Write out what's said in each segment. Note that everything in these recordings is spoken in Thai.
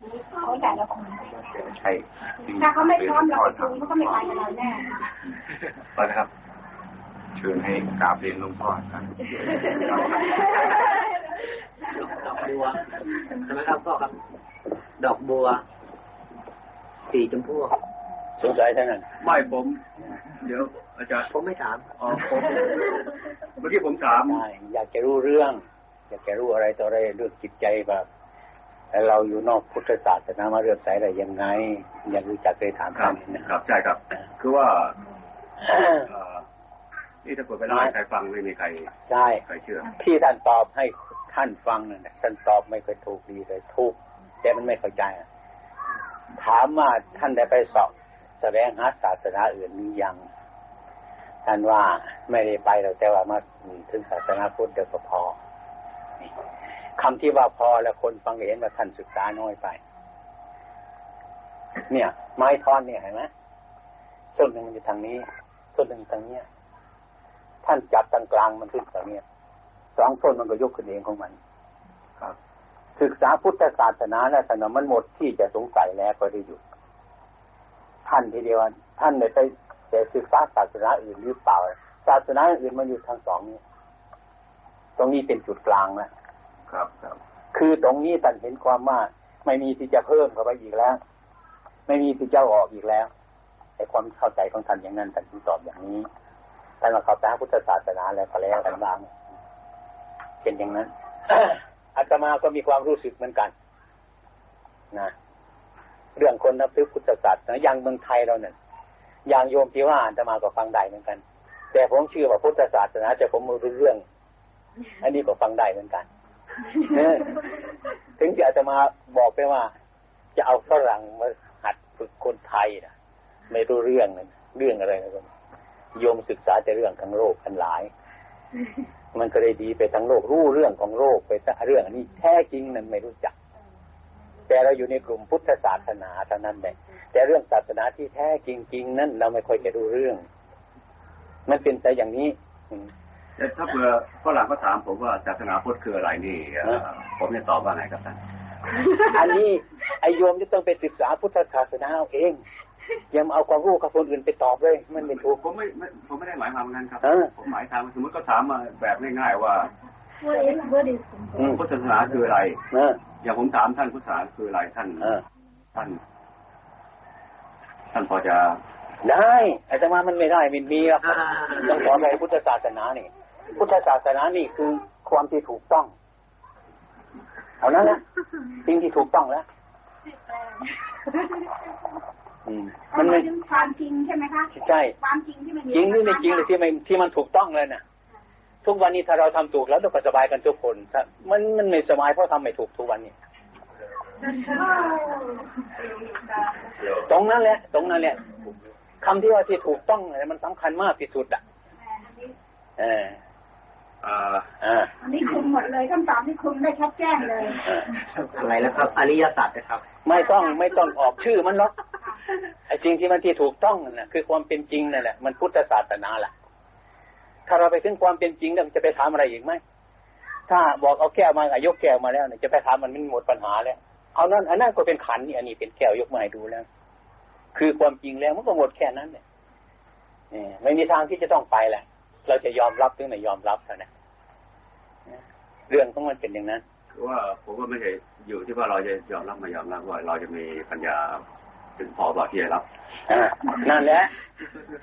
เขาแต่ละคนใช่ถ้าเขาไม่พร้อมเราไปจูงเขาก็ไม่ไปกับเราแน่ไปนะครับ เชิญให้กราบเรียนหลวงพ่อครับดอกบัวใช่ไหมครับพ่อครับ ดอกบัว สีชมพูสงสัยเท่านั้นไม่ผม เดี๋ยว อาจารย์ผมไม่ถามอ๋อผมเมื่อกี้ผมถามได้อยากจะรู้เรื่อง อยากจะรู้อะไรต่ออะไรเรื่องจิตใจแบบ แล้วเราอยู่นอกพุทธศาสนามาเรื่องสายอะไรยังไง อยากรู้จักเลยถามครัท่าบนนะครับใช่ครับ คือว่าเอ่อนี่ถ้าเกิดไปเล่าให้ใครฟังไม่มีใครใช่ใครเชื่อที่ท่านตอบให้ท่านฟังนั่นน่ะท่านตอบไม่เคยถูกดีเลยถูกแต่มันไม่เข้าใจอะถามว่าท่านได้ไปสอบแสวงหาศาสนาอื่นหรือยัง ท่านว่าไม่ได้ไปหรอกแต่ว่ามาถึงศาสนาพุทธเดียวก็พอนี่ คำที่ว่าพอแล้วคนฟังเห็นว่าท่านศึกษาน้อยไป เนี่ย ไม้ท่อนเนี่ยเห็นไหมส้นหนึ่งมันอยู่ทางนี้ส้นหนึ่งทางเนี้ย ท่านจับตรงกลางมันขึ้นตรงเนี้ยสองต้นมันก็ยกขึ้นเองของมันครับ ศึกษาพุทธศาสนาและศาสนามันหมดที่จะสงสัยแล้วก็ได้หยุดท่านทีเดียวท่านเลยไปแต่ศึกษาศาสนาอื่นหรือเปล่า ศาสนาอื่นมันอยู่ทางสองนี้ ตรงนี้เป็นจุดกลางนะ ครับครับ คือตรงนี้ท่านเห็นความว่าไม่มีที่จะเพิ่มเข้าไปอีกแล้ว ไม่มีที่จะอาออกอีกแล้วแต่ความเข้าใจของท่านอย่างนั้นท่านถึงตอบอย่างนี้ท่านมาเข้าใจพุทธศาสนาแล้วก็แล้วกันบ้างเป็นอย่างนั้นอาตมาก็มีความรู้สึกเหมือนกันนะเรื่องคนนับถือพุทธศาสนาอย่างเมืองไทยเราเนี่ยอย่างโยมที่ว่าอาตมาก็ฟังได้เหมือนกัน แต่ผมเชื่อว่าพุทธศาสนาจะผมรู้เรื่อง อันนี้ก็ฟังได้เหมือนกัน ถึงจะอาตมาบอกไปว่า จะเอาฝรั่งมาหัดฝึกคนไทยนะไม่รู้เรื่องนะเรื่องอะไรนะโยมศึกษาแต่เรื่องทั้งโลกทั้งหลาย มันก็ได้ดีไปทั้งโลกรู้เรื่องของโลกไปแต่เรื่องอันนี้แท้จริงนั้นไม่รู้จัก แต่เราอยู่ในกลุ่มพุทธศาสนาเท่านั้นแหละแต่เรื่องศาสนาที่แท้จริง ๆ นั้นเราไม่ค่อยจะรู้เรื่อง มันเป็นแต่อย่างนี้อื แต่ถ้าเผื่อฝรั่งก็ถามผมว่าศาสนาพุทธคืออะไรนี่เอ่อผมจะตอบว่าไงครับท่านอันนี้ไอโยมจะต้องไปศึกษาพุทธศาสนาเอาเองอย่ามาเอาความรู้กับคนอื่นไปตอบเลย มันไม่ถูกผมไม่ไม่ผมไม่ได้หมายความงั้นครับเออผมหมายความสมมติก็ถามมาแบบง่ายๆว่า What is what is อืมพุทธศาสนาคืออะไรเอออย่างผมถามท่านพุทธศาสนาคืออะไรท่านเออท่าน ท่านพอจะได้ไอ้แต่ว่ามันไม่ได้มันมีหรอกต้องสอนในพุทธศาสนานี่ พุทธศาสนานี่คือความที่ถูกต้องเอานั้นนะสิ่งที่ถูกต้องแล้วอืมมัมันนไม่ไม่ถึงความจริงใช่ไหมคะใช่ความจริงที่มันอยู่จริงหรือไม่จริงเลยที่ไม่ที่มันถูกต้องเลยนะทุกวันนี้ถ้าเราทำถูกแล้วเราก็สบายกันทุกคนถ้ามันมันไม่สบายเพราะทำไม่ถูกทุกวันนี้ตรงนั้นแหละ ตรงนั้นแหละคำที่ว่าที่ถูกต้องเนี่ยมันสำคัญมากที่สุดอะ เออเอ่ออ่าอันนี้คุมหมดเลยคำตอบที่คุมได้ชัดแจ้งเลยเอออะไรแล้วครับ อริยสัจนะครับ ไม่ต้องไม่ต้องออกชื่อมันหรอกไอ้จริงที่มันที่ถูกต้องนั่นนะคือความเป็นจริงนั่นแหละมันพุทธศาสนาแหละถ้าเราไปถึงความเป็นจริงแล้วมันจะไปถามอะไรอีกไหมถ้าบอกเอาแก้วมาอายกแก้วมาแล้วเนี่ยจะไปถามมันมันหมดปัญหาแล้วเอานั่นอันนั้นก็เป็นขันนี่อันนี้เป็นแก้วยกมาให้ดูแล้ว คือความจริงแล้วมันก็หมดแค่นั้นเนี่ยเออไม่มีทางที่จะต้องไปแหละ เราจะยอมรับหรือไม่ยอมรับเท่านั้นเรื่องของมันเป็นอย่างนั้นคือว่าผมว่าไม่ใช่อยู่ที่ว่าเราจะยอมรับไม่ยอมรับว่าเราจะมีปัญญาถึงพอบอกที่จะรับอ่านั่นแหละ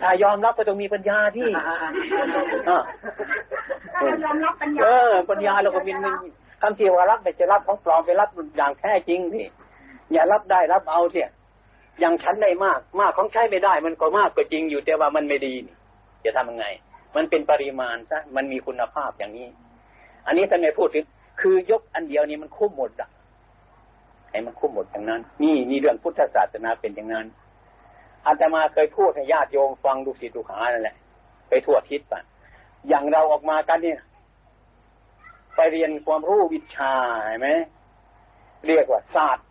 ถ้ายอมรับก็ต้องมีปัญญาที่อ่าถ้าเรายอมรับปัญญาเออปัญญาเราก็มีมันคำที่ว่ารับไม่จะรับของปลอมไปรับอย่างแท้จริงที่อย่ารับได้รับเอาเสียอย่างฉันได้มาก มากของใช้ไม่ได้ มันก็มากก็จริงอยู่แต่ว่ามันไม่ดีนี่จะทำยังไง มันเป็นปริมาณซะมันมีคุณภาพอย่างนี้ อันนี้ท่านไม่พูดถึงคือยกอันเดียวนี้มันคุ้มหมดอะให้มันคุ้มหมดอย่างนั้น นี่นี่เรื่องพุทธศาสนาเป็นอย่างนั้นอาตมาเคยพูดให้ญาติโยมฟังดูสิดูหานั่นแหละ ไปทั่วทิศป่ะอย่างเราออกมากันเนี่ย ไปเรียนความรู้วิชาเห็นไหมเรียกว่าศาสตร์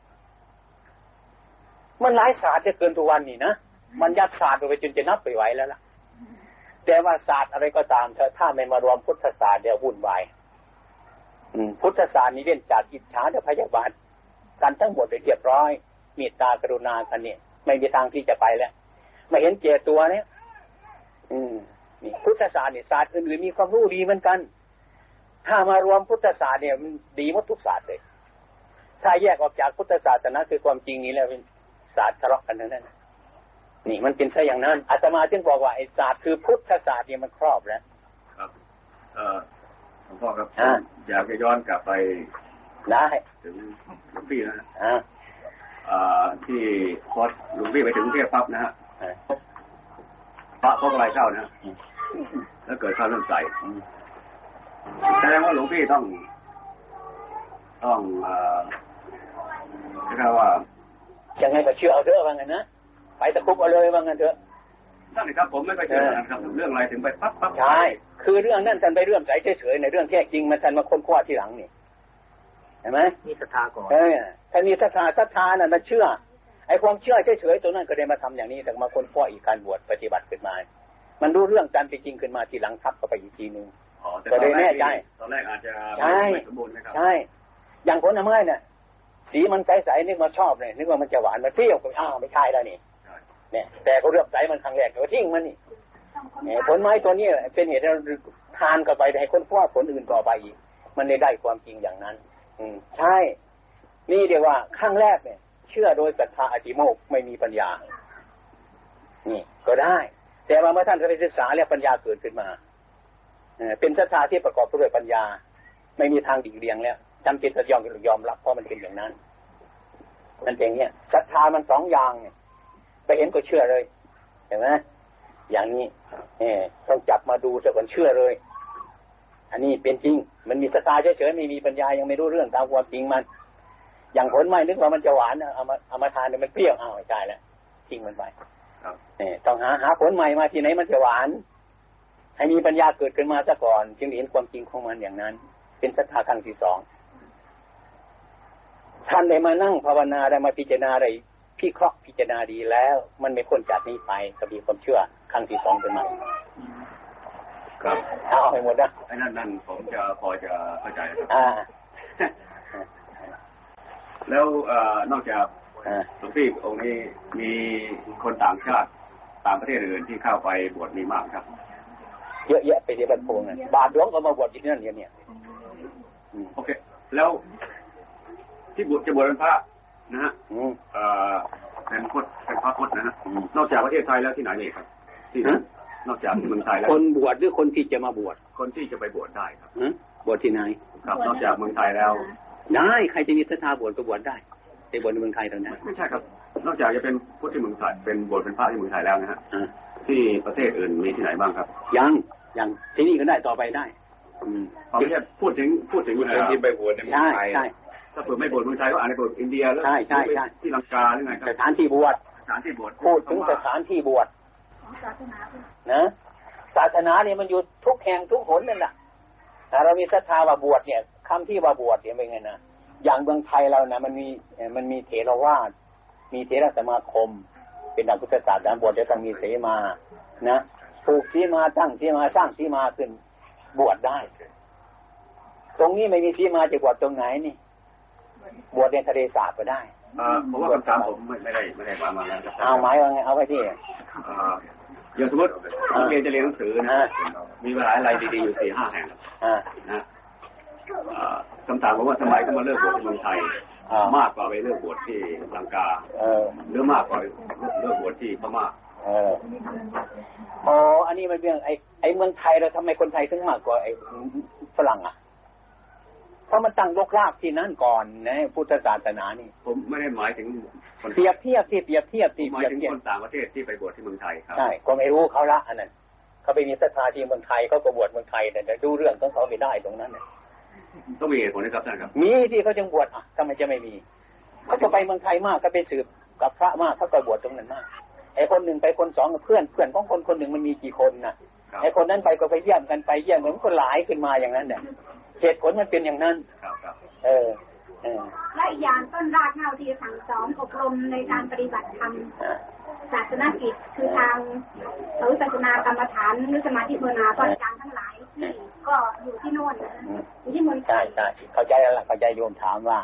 มันหลายศาสตร์จะเกินทุกวันนี่นะมันยัดศาสตร์ไปจนจะนับไปไหวแล้วล่ะ แต่ว่าศาสตร์อะไรก็ตามเถอะถ้าไม่มารวมพุทธศาสตร์เดี๋ยววุ่นวายอืมพุทธศาสตร์นี่เล่นจากอิจฉาเดี๋ยวพยาบาทตกันทั้งหมดเลยเรียบร้อยเมตตากรุณากันเนี่ยไม่มีทางที่จะไปแล้วไม่เห็นเจตัวเนี่ย อืมนี่พุทธศาสตร์เนี่ยศาสตร์อื่นๆมีความรู้ดีเหมือนกัน ถ้ามารวมพุทธศาสตร์เนี่ยมันดีหมดทุกศาสตร์เลย ถ้าแยกออกจากพุทธศาสนาคือความจริงนี้แล้วเป็นศาสตร์ทะเลาะกันทั้งนั้น นี่มันเป็นซะอย่างนั้นอาตมาจึงบอกว่าไอ้ศาสตร์คือพุทธศาสตร์เนี่ยมันครอบแล้วครับ เอ่อหลวงพ่อครับอ่าอยากจะย้อนกลับไปได้ถึงหลวงพี่นะฮะอ่าอ่าที่พอหลวงพี่ไปถึงกรุงเทพปั๊บนะฮะอ่าพระพบอะไรเข้านะฮะแล้วเกิดความเริ่มใสอืมแสดงว่าหลวงพี่ต้อง ต้องเอ่อเรียกว่ายังไงก็เชื่อเอาเถอะว่างั้นนะ ไปตะคุบเอาเลยว่างั้นเถอะนั่นเลยครับผมไม่ค่อยเชื่อนะครับเรื่องอะไรถึงไปปั๊บปั๊บใช่คือเรื่องนั้นท่านไปเรื่องใสเฉยๆในเรื่องแท้จริงมันท่านมาค้นคว้าทีหลังนี่เห็นไหมมีศรัทธาก่อนเออถ้ามีศรัทธาศรัทธาน่ะมันเชื่อไอ้ความเชื่อเฉยๆตัวนั้นก็ได้มาทำอย่างนี้แต่มาค้นคว้าอีกการบวชปฏิบัติขึ้นมา มันรู้เรื่องการเป็นจริงขึ้นมาทีหลังทับเข้าไปอีกทีนึงอ๋อแต่ก็ตเลอนยแรแน่กใจตอนแรกอาจจะใช่ไม่สมบูรณ์นะครับใช่อย่างผลไม้เนี่ยสีมันใสๆนึกว่าชอบเลยนึกว่ามันจะหวานมันเปรี้ยวก็อ้าวไม่ใช่แล้วนี่ใช่ เนี่ย แต่เขาเลือกใสมันครั้งแรกก็ทิ้งมันนี่เนี่ยผลไม้ตัวนี้เป็นเหตุให้เราทานกันไปให้คนคว้าผลอื่นต่อไปอีกมันได้ได้ความจริงอย่างนั้น อืมใช่ นี่เดียวว่าครั้งแรกเนี่ย เชื่อโดยศรัทธาอธิโมกข์ไม่มีปัญญา นี่ ก็ได้ แต่ว่าเมื่อท่านไปศึกษาแล้วปัญญาเกิดขึ้นมาเอ่อเป็นศรัทธาที่ประกอบด้วยปัญญา ไม่มีทางดีกเรียงแล้วจำเป็นจะยอมยอมรับเพราะมันเป็นอย่างนั้น มันเป็นอย่างเนี้ยศรัทธามันสองอย่างเนี่ย ไปเห็นก็เชื่อเลยเห็นไหมอย่างนี้เออต้องจับมาดูซะก่อนเชื่อเลย อันนี้เป็นจริง มันมีศรัทธาเฉยๆไม่มีปัญญายังไม่รู้เรื่องตามความจริงมัน อย่างผลไม้นึกว่ามันจะหวานนะเอามาเอามาทานเนี่ยมันเปรี้ยวอ้าวไม่ใช่แล้วทิ้งมันไปครับเนี่ยต้องหาหาผลใหม่มาที่ไหนมันจะหวาน ให้มีปัญญาเกิดขึ้นมาซะก่อน จึงเห็นความจริงของมันอย่างนั้น เป็นศรัทธาครั้งที่สองท่านได้มานั่งภาวนาได้มาพิจารณาได้ พิเคราะห์พิจารณาดีแล้ว มันไม่พ้นจากนี้ไปก็มีความเชื่อครั้งที่สองขึ้นมาครับเอาให้หมดนะไอ้นั่นนั่นผมจะพอจะเข้าใจนะครับอ่าแล้วเอ่อนอกจากอ่าหลวงพี่องค์นี้มีคนต่างชาติต่างประเทศอื่นที่เข้าไปบวชมีมากครับ เยอะแยะไปที่บันโพงเนี่ยบาทหลวงก็มาบวชอยู่ที่นั่นเนี่ยเนี่ยอืมโอเค แล้วที่บวชจะบวชเป็นพระ นะฮะอืมเอ่อเป็นพุทธเป็นพระพุทธนะฮะอืมนอกจากประเทศไทยแล้วที่ไหนอีกครับที่ไหนฮะนอกจากที่เมืองไทยแล้วคนบวชหรือคนที่จะมาบวชคนที่จะไปบวชได้ครับฮะบวชที่ไหนครับนอกจากเมืองไทยแล้ว ได้ใครจะมีศรัทธาบวชก็บวชได้แต่บวชในเมืองไทยเท่านั้นไม่ใช่ครับ นอกจากจะเป็นพุทธที่เมืองไทยเป็นบวชเป็นพระที่เมืองไทยแล้วนะฮะอ่าที่ประเทศอื่นมีที่ไหนบ้างครับ ยังยังที่นี่ก็ได้ต่อไปได้อืมเอาไม่ใช่พูดถึงพูดถึงคนที่ไปบวชในเมืองใช่ไทยใช่ ถ้าเปิดไม่บวชเมืองไทยก็อาจจะบวชอินเดียแล้วใช่ใช่ใช่ที่ลังกาหรือไงคสรับถานที่บวชสถานที่บวชพูดถึงสถานที่บวชของศาสนาพุทธนะศาสนาเนี่ยมันอยู่ทุกแห่งทุกหนนั่นแหละแต่เรามีศรัทธาว่าบวชเนี่ยคำที่ว่าบวชเนี่ยเป็นไงนะอย่างเมืองไทยเรานะมันมีเอ่อมันมีเถรวาทมีเถรสมาคม เป็นดังพุทธศาสนาบวชจะต้องมีเสมา นะปลูกสีมาตั้งสีมาสร้างสีมาขึ้นบวชได้ ตรงนี้ไม่มีสีมาจะบวชตรงไหนนี่ บวชในทะเลสาบก็ได้เอ่อผมว่าคำถามผมไม่ไม่ได้ไม่ได้ความมาแล้วครับเอาไม้ว่าไงเอาไว้ที่เอ่ออย่างสมมติผมเรียนจะเรียนหนังสือนะอ่ามีเวลาอะไรดีๆอยู่สี่ห้าแห่งอ่านะเอ่อคำถามผมว่าทำไมก็มาเลิกบวชที่เมืองไทยอ่ามมากกว่าไปเลิกบวชที่ลังกาเออหรือมากกว่าเลิกบวชที่พม่าเอออ๋อ อันนี้มันเรื่องไอ้ไอ้เมืองไทยเราทำไมคนไทยถึงมากกว่าไอ้ฝรั่งอะ เพราะมันตั้งรกรากที่นั่นก่อนนะพุทธศาสนานี่ ผมไม่ได้หมายถึงคนเปรียบเทียบที่เปรียบเทียบที่หเปมายรียบถึงเทียบคนต่างประเทศที่ไปบวชที่เมืองไทยครับใช่ก็ไม่รู้เขาละอันนั้นเขาไปมีศรัทธาที่เมืองไทยเขาก็บวชเมืองไทยแต่ดูเรื่องของเขาไม่ได้ตรงนั้นน่ะต้องมีเหตุผลนะครับท่านครับ มีที่เขาจึงบวชอะทำไมจะไม่มีเขาก็ไปเมืองไทยมากก็ไปสืบกับพระมากเขาก็บวชตรงนั้นมากไอ้คนหนึ่งไปคนสองกับเพื่อนเพื่อนของคนคนหนึ่งมันมีกี่คนน่ะครับไอ้คนนั้นไปก็ไปเยี่ยมกันไปเยี่ยมกันมันก็หลายขึ้นมาอย่างนั้นเนี่ย เหตุผลมันเป็นอย่างนั้นครับครับเออเออและอีกอย่างต้นรากเหง้าที่สั่งสอนอบรมในการปฏิบัติธรรมอ่าศาสนกิจคือทางหรือศาสนากรรมฐานหรือสมาธิภาวนาก็อาจารย์ทั้งหลายที่ก็อยู่ที่โน่นนะอืมอยู่ที่เมืองไทใช่ยใช่เข้าใจแล้วล่ะเข้าใจโยมถามว่า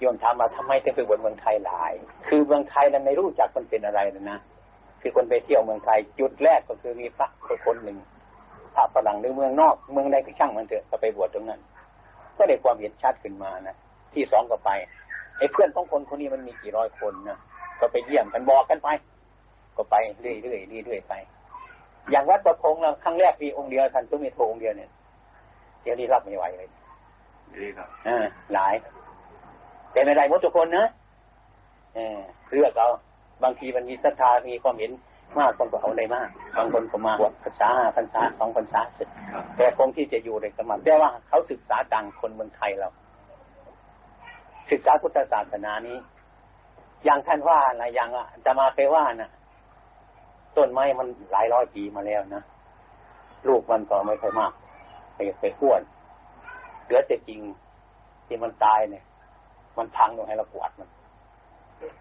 โยมถามมาทำไมถึงไปบวชเมืองไทยหลาย คือเมืองไทยนั้นไม่รู้จักมันเป็นอะไรเลยนะคือคนไปเที่ยวเมืองไทยจุดแรกก็คือมีพระคนหนึ่ง พระฝรั่งหรือเมืองนอก เมืองใดก็ช่างมันเถอะก็ไปบวชตรงนั้น ก็ได้ความเห็นชัดขึ้นมานะที่สองก็ไปไอ้เพื่อนของคนคนนี้มันมีกี่ร้อยคนนะก็ไปเยี่ยมกันบอกกันไป ก็ไปเรื่อยๆเรื่อยๆไป อย่างวัดประพงษ์เราครั้งแรกมีองค์เดียวท่านต้องมีโทองค์เดียวเนี่ยเดี๋ยวนี้รับไม่ไหวเลยดีครับอ่าหลาย แต่ไม่ได้หมดทุกคนนะเออเลือกเอาบางทีมันมีศรัทธามีความเห็น มากคนก็เอาได้มากบางคนก็มาบวชภาษาห้าภาษาสองภาษาสิบครับแต่คงที่จะอยู่ในสมัครแต่ว่าเขาศึกษาดังคนเมืองไทยเรา ศึกษาพุทธศาสนานี้ อย่างท่านว่านะอย่างอะจะมาเคยว่านะต้นไม้มันหลายร้อยปีมาแล้วนะลูกมันก็ไม่ค่อยมากไปไปอ้วนเหลือแต่จริงที่มันตายเนี่ย มันพังลงให้เราปวดมัน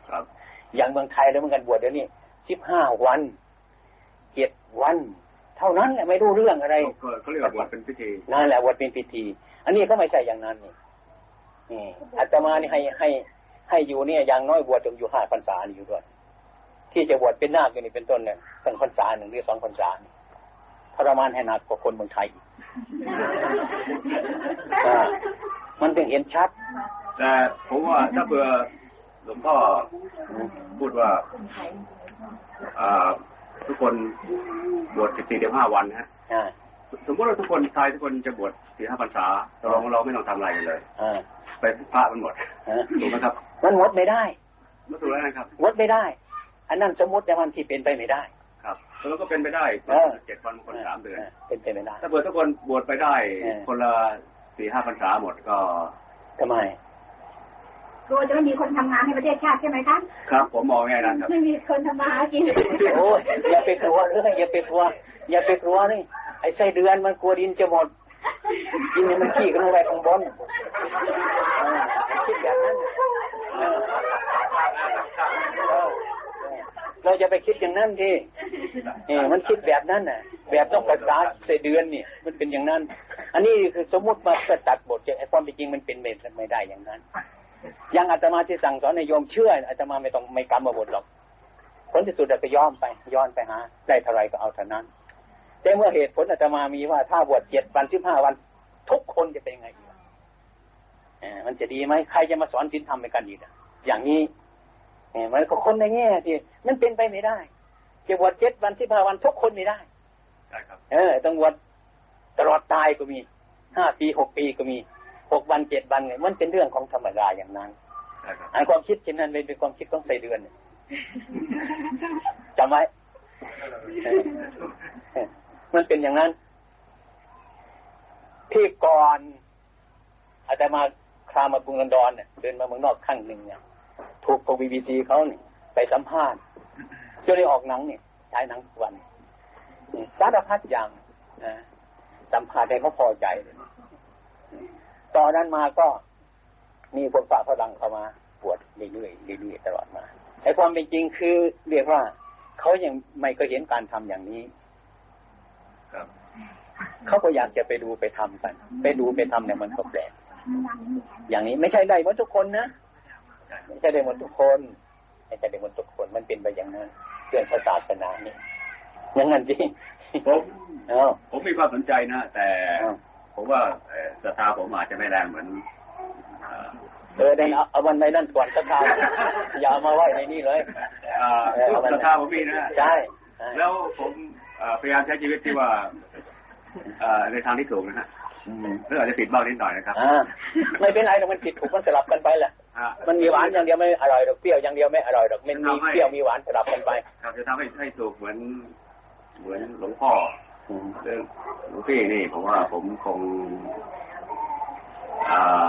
ครับ อย่างเมืองไทยแล้วเหมือนกันบวชเดี๋ยวนี้ สิบห้าวันเจ็ดวัน เท่านั้นแหละไม่รู้เรื่องอะไรก็เขาเรียกว่าบวชเป็นพิธีนั่นแหละบวชเป็นพิธี อันนี้ก็ไม่ใช่อย่างนั้นนี่นี่อาตมานี่ให้ให้ ให้อยู่เนี่ยอย่างน้อยบวชจงอยู่ห้าพรรษานี่อยู่ด้วยที่จะบวชเป็นนาคอยู่นี่เป็นต้นเนี่ยตั้งพรรษาหนึ่งหรือสองพรรษานี่ทรมานให้หนักกว่าคนเมืองไทยอีกอ่ามันถึงเห็นชัด แต่ผมว่าถ้าเผื่อหลวงพ่อพูดว่าอ่า ทุกคนบวชสิบสี่สิบห้าวันนะฮะอ่าสมมติว่าทุกคนไทยทุกคนจะบวชสี่ห้าพรรษาเราเราไม่ต้องทำอะไรกันเลยอ่าไปพระมันหมดฮะถูกไหมครับ มันหมดไม่ได้ไม่ถูกแล้วนะครับหมดไม่ได้ อันนั้นสมมติแต่มันที่เป็นไปไม่ได้ ครับแล้วก็เป็นไปได้เออเจ็ดวันบางคนสามเดือนเป็นไปไม่ได้ถ้าเผื่อทุกคนบวชไปได้เออคนละสี่ห้าพรรษาหมดก็ทำไม กลัวจะไม่มีคนทำงานให้ประเทศชาติใช่ไหมคะครับ ผมมองง่ายนะครับไม่มีคนทำมาหากินโอ้ยอย่าไปกลัวเลยอย่าไปกลัวอย่าไปกลัวนี่ไอ้ไส้เดือนมันกลัวดินจะหมดกินให้มันขี้กันลงไปข้างบนเออคิดแบบนั้นเออเออเราจะไปคิดอย่างนั้นที่เออมันคิดแบบนั้นน่ะ แบบต้องภาษาไส้เดือนเนี่ย มันเป็นอย่างนั้น อันนี้คือสมมติมาตัดบทจากไอ้ความเป็นจริงมันเป็นไม่ได้อย่างนั้น ยังอาตมาที่สั่งสอนในโยมเชื่ออาตมาไม่ต้องไม่กรรมบทหรอกผลที่สุดอะก็ย้อมไปย้อนไปหาได้เท่าไรก็เอาเท่านั้น แต่เมื่อเหตุผลอาตมามีว่าถ้าบวชเจ็ดวันสิบห้าวัน ทุกคนจะเป็นยังไงอีกอะเออมันจะดีไหมใครจะมาสอนศีลธรรมไปกันอีกอะอย่างนี้เออมันก็คนในแง่ที่มันเป็นไปไม่ได้จะบวชเจ็ดวันสิบห้าวันทุกคนไม่ได้ใช่ครับ เออต้องบวชตลอดตายก็มีห้าปีหกปีก็มี หกวันเจ็ดวันไงมันเป็นเรื่องของธรรมดาอย่างนั้นใช่ครับอันความคิดเช่นนั้นเป็นความคิดของไส้เดือนเนี่ยจำไว้มันเป็นอย่างนั้น ที่ก่อนอาตมาคราวมากรุงลอนดอนเนี่ยเดินมาเมืองนอกครั้งหนึ่งเนี่ยถูกพวกบีบีซีเขาเนี่ยไปสัมภาษณ์จนได้ออกหนังเนี่ยฉายหนังทุกวันนี่สารพัดอย่างนะสัมภาษณ์ให้เขาพอใจเลย ตอนนั้นมาก็มีคนฝากฝรั่งเข้ามาปวดเรื่อยๆเรื่อยๆตลอดมาแต่ความเป็นจริงคือเรียกว่าเขายังไม่เคยเห็นการทำอย่างนี้ครับเขาก็อยากจะไปดูไปทำกัน ไปดูไปทำเนี่ยมันก็แปลกอย่างนี้ไม่ใช่ได้หมดทุกคนนะไม่ใช่ได้หมดทุกคนไม่ใช่ได้หมดทุกคนมันเป็นไปอย่างนั้นเรื่องศาสนานี่อย่างนั้นจริงผมเอ้าผมมีความสนใจนะแต่เอ้า ผมว่าเอ่อศรัทธาผมอาจจะไม่แรงเหมือนเอ่อเออได้เอาเอาวันในนั่นก่อนสักคราวอย่าเอามาไว้ในนี่เลยเอ่อเออเอาวันศรัทธาผมมีนะใช่ใช่แล้วผมเอ่อพยายามใช้ชีวิตที่ว่าเอ่อในทางที่ถูกนะฮะอืมหรืออาจจะผิดบ้างนิดหน่อยนะครับอ่าไม่เป็นไรหรอกมันผิดถูกมันสลับกันไปแหละอะมันมีหวานอย่างเดียวไม่อร่อยหรอกเปรี้ยวอย่างเดียวไม่อร่อยหรอกมันมีเปรี้ยวมีหวานสลับกันไปครับจะทำให้ให้ถูกเหมือน เหมือนหลวงพ่ออืม เรื่องหลวงพี่นี่ผมว่าผมคงอ่า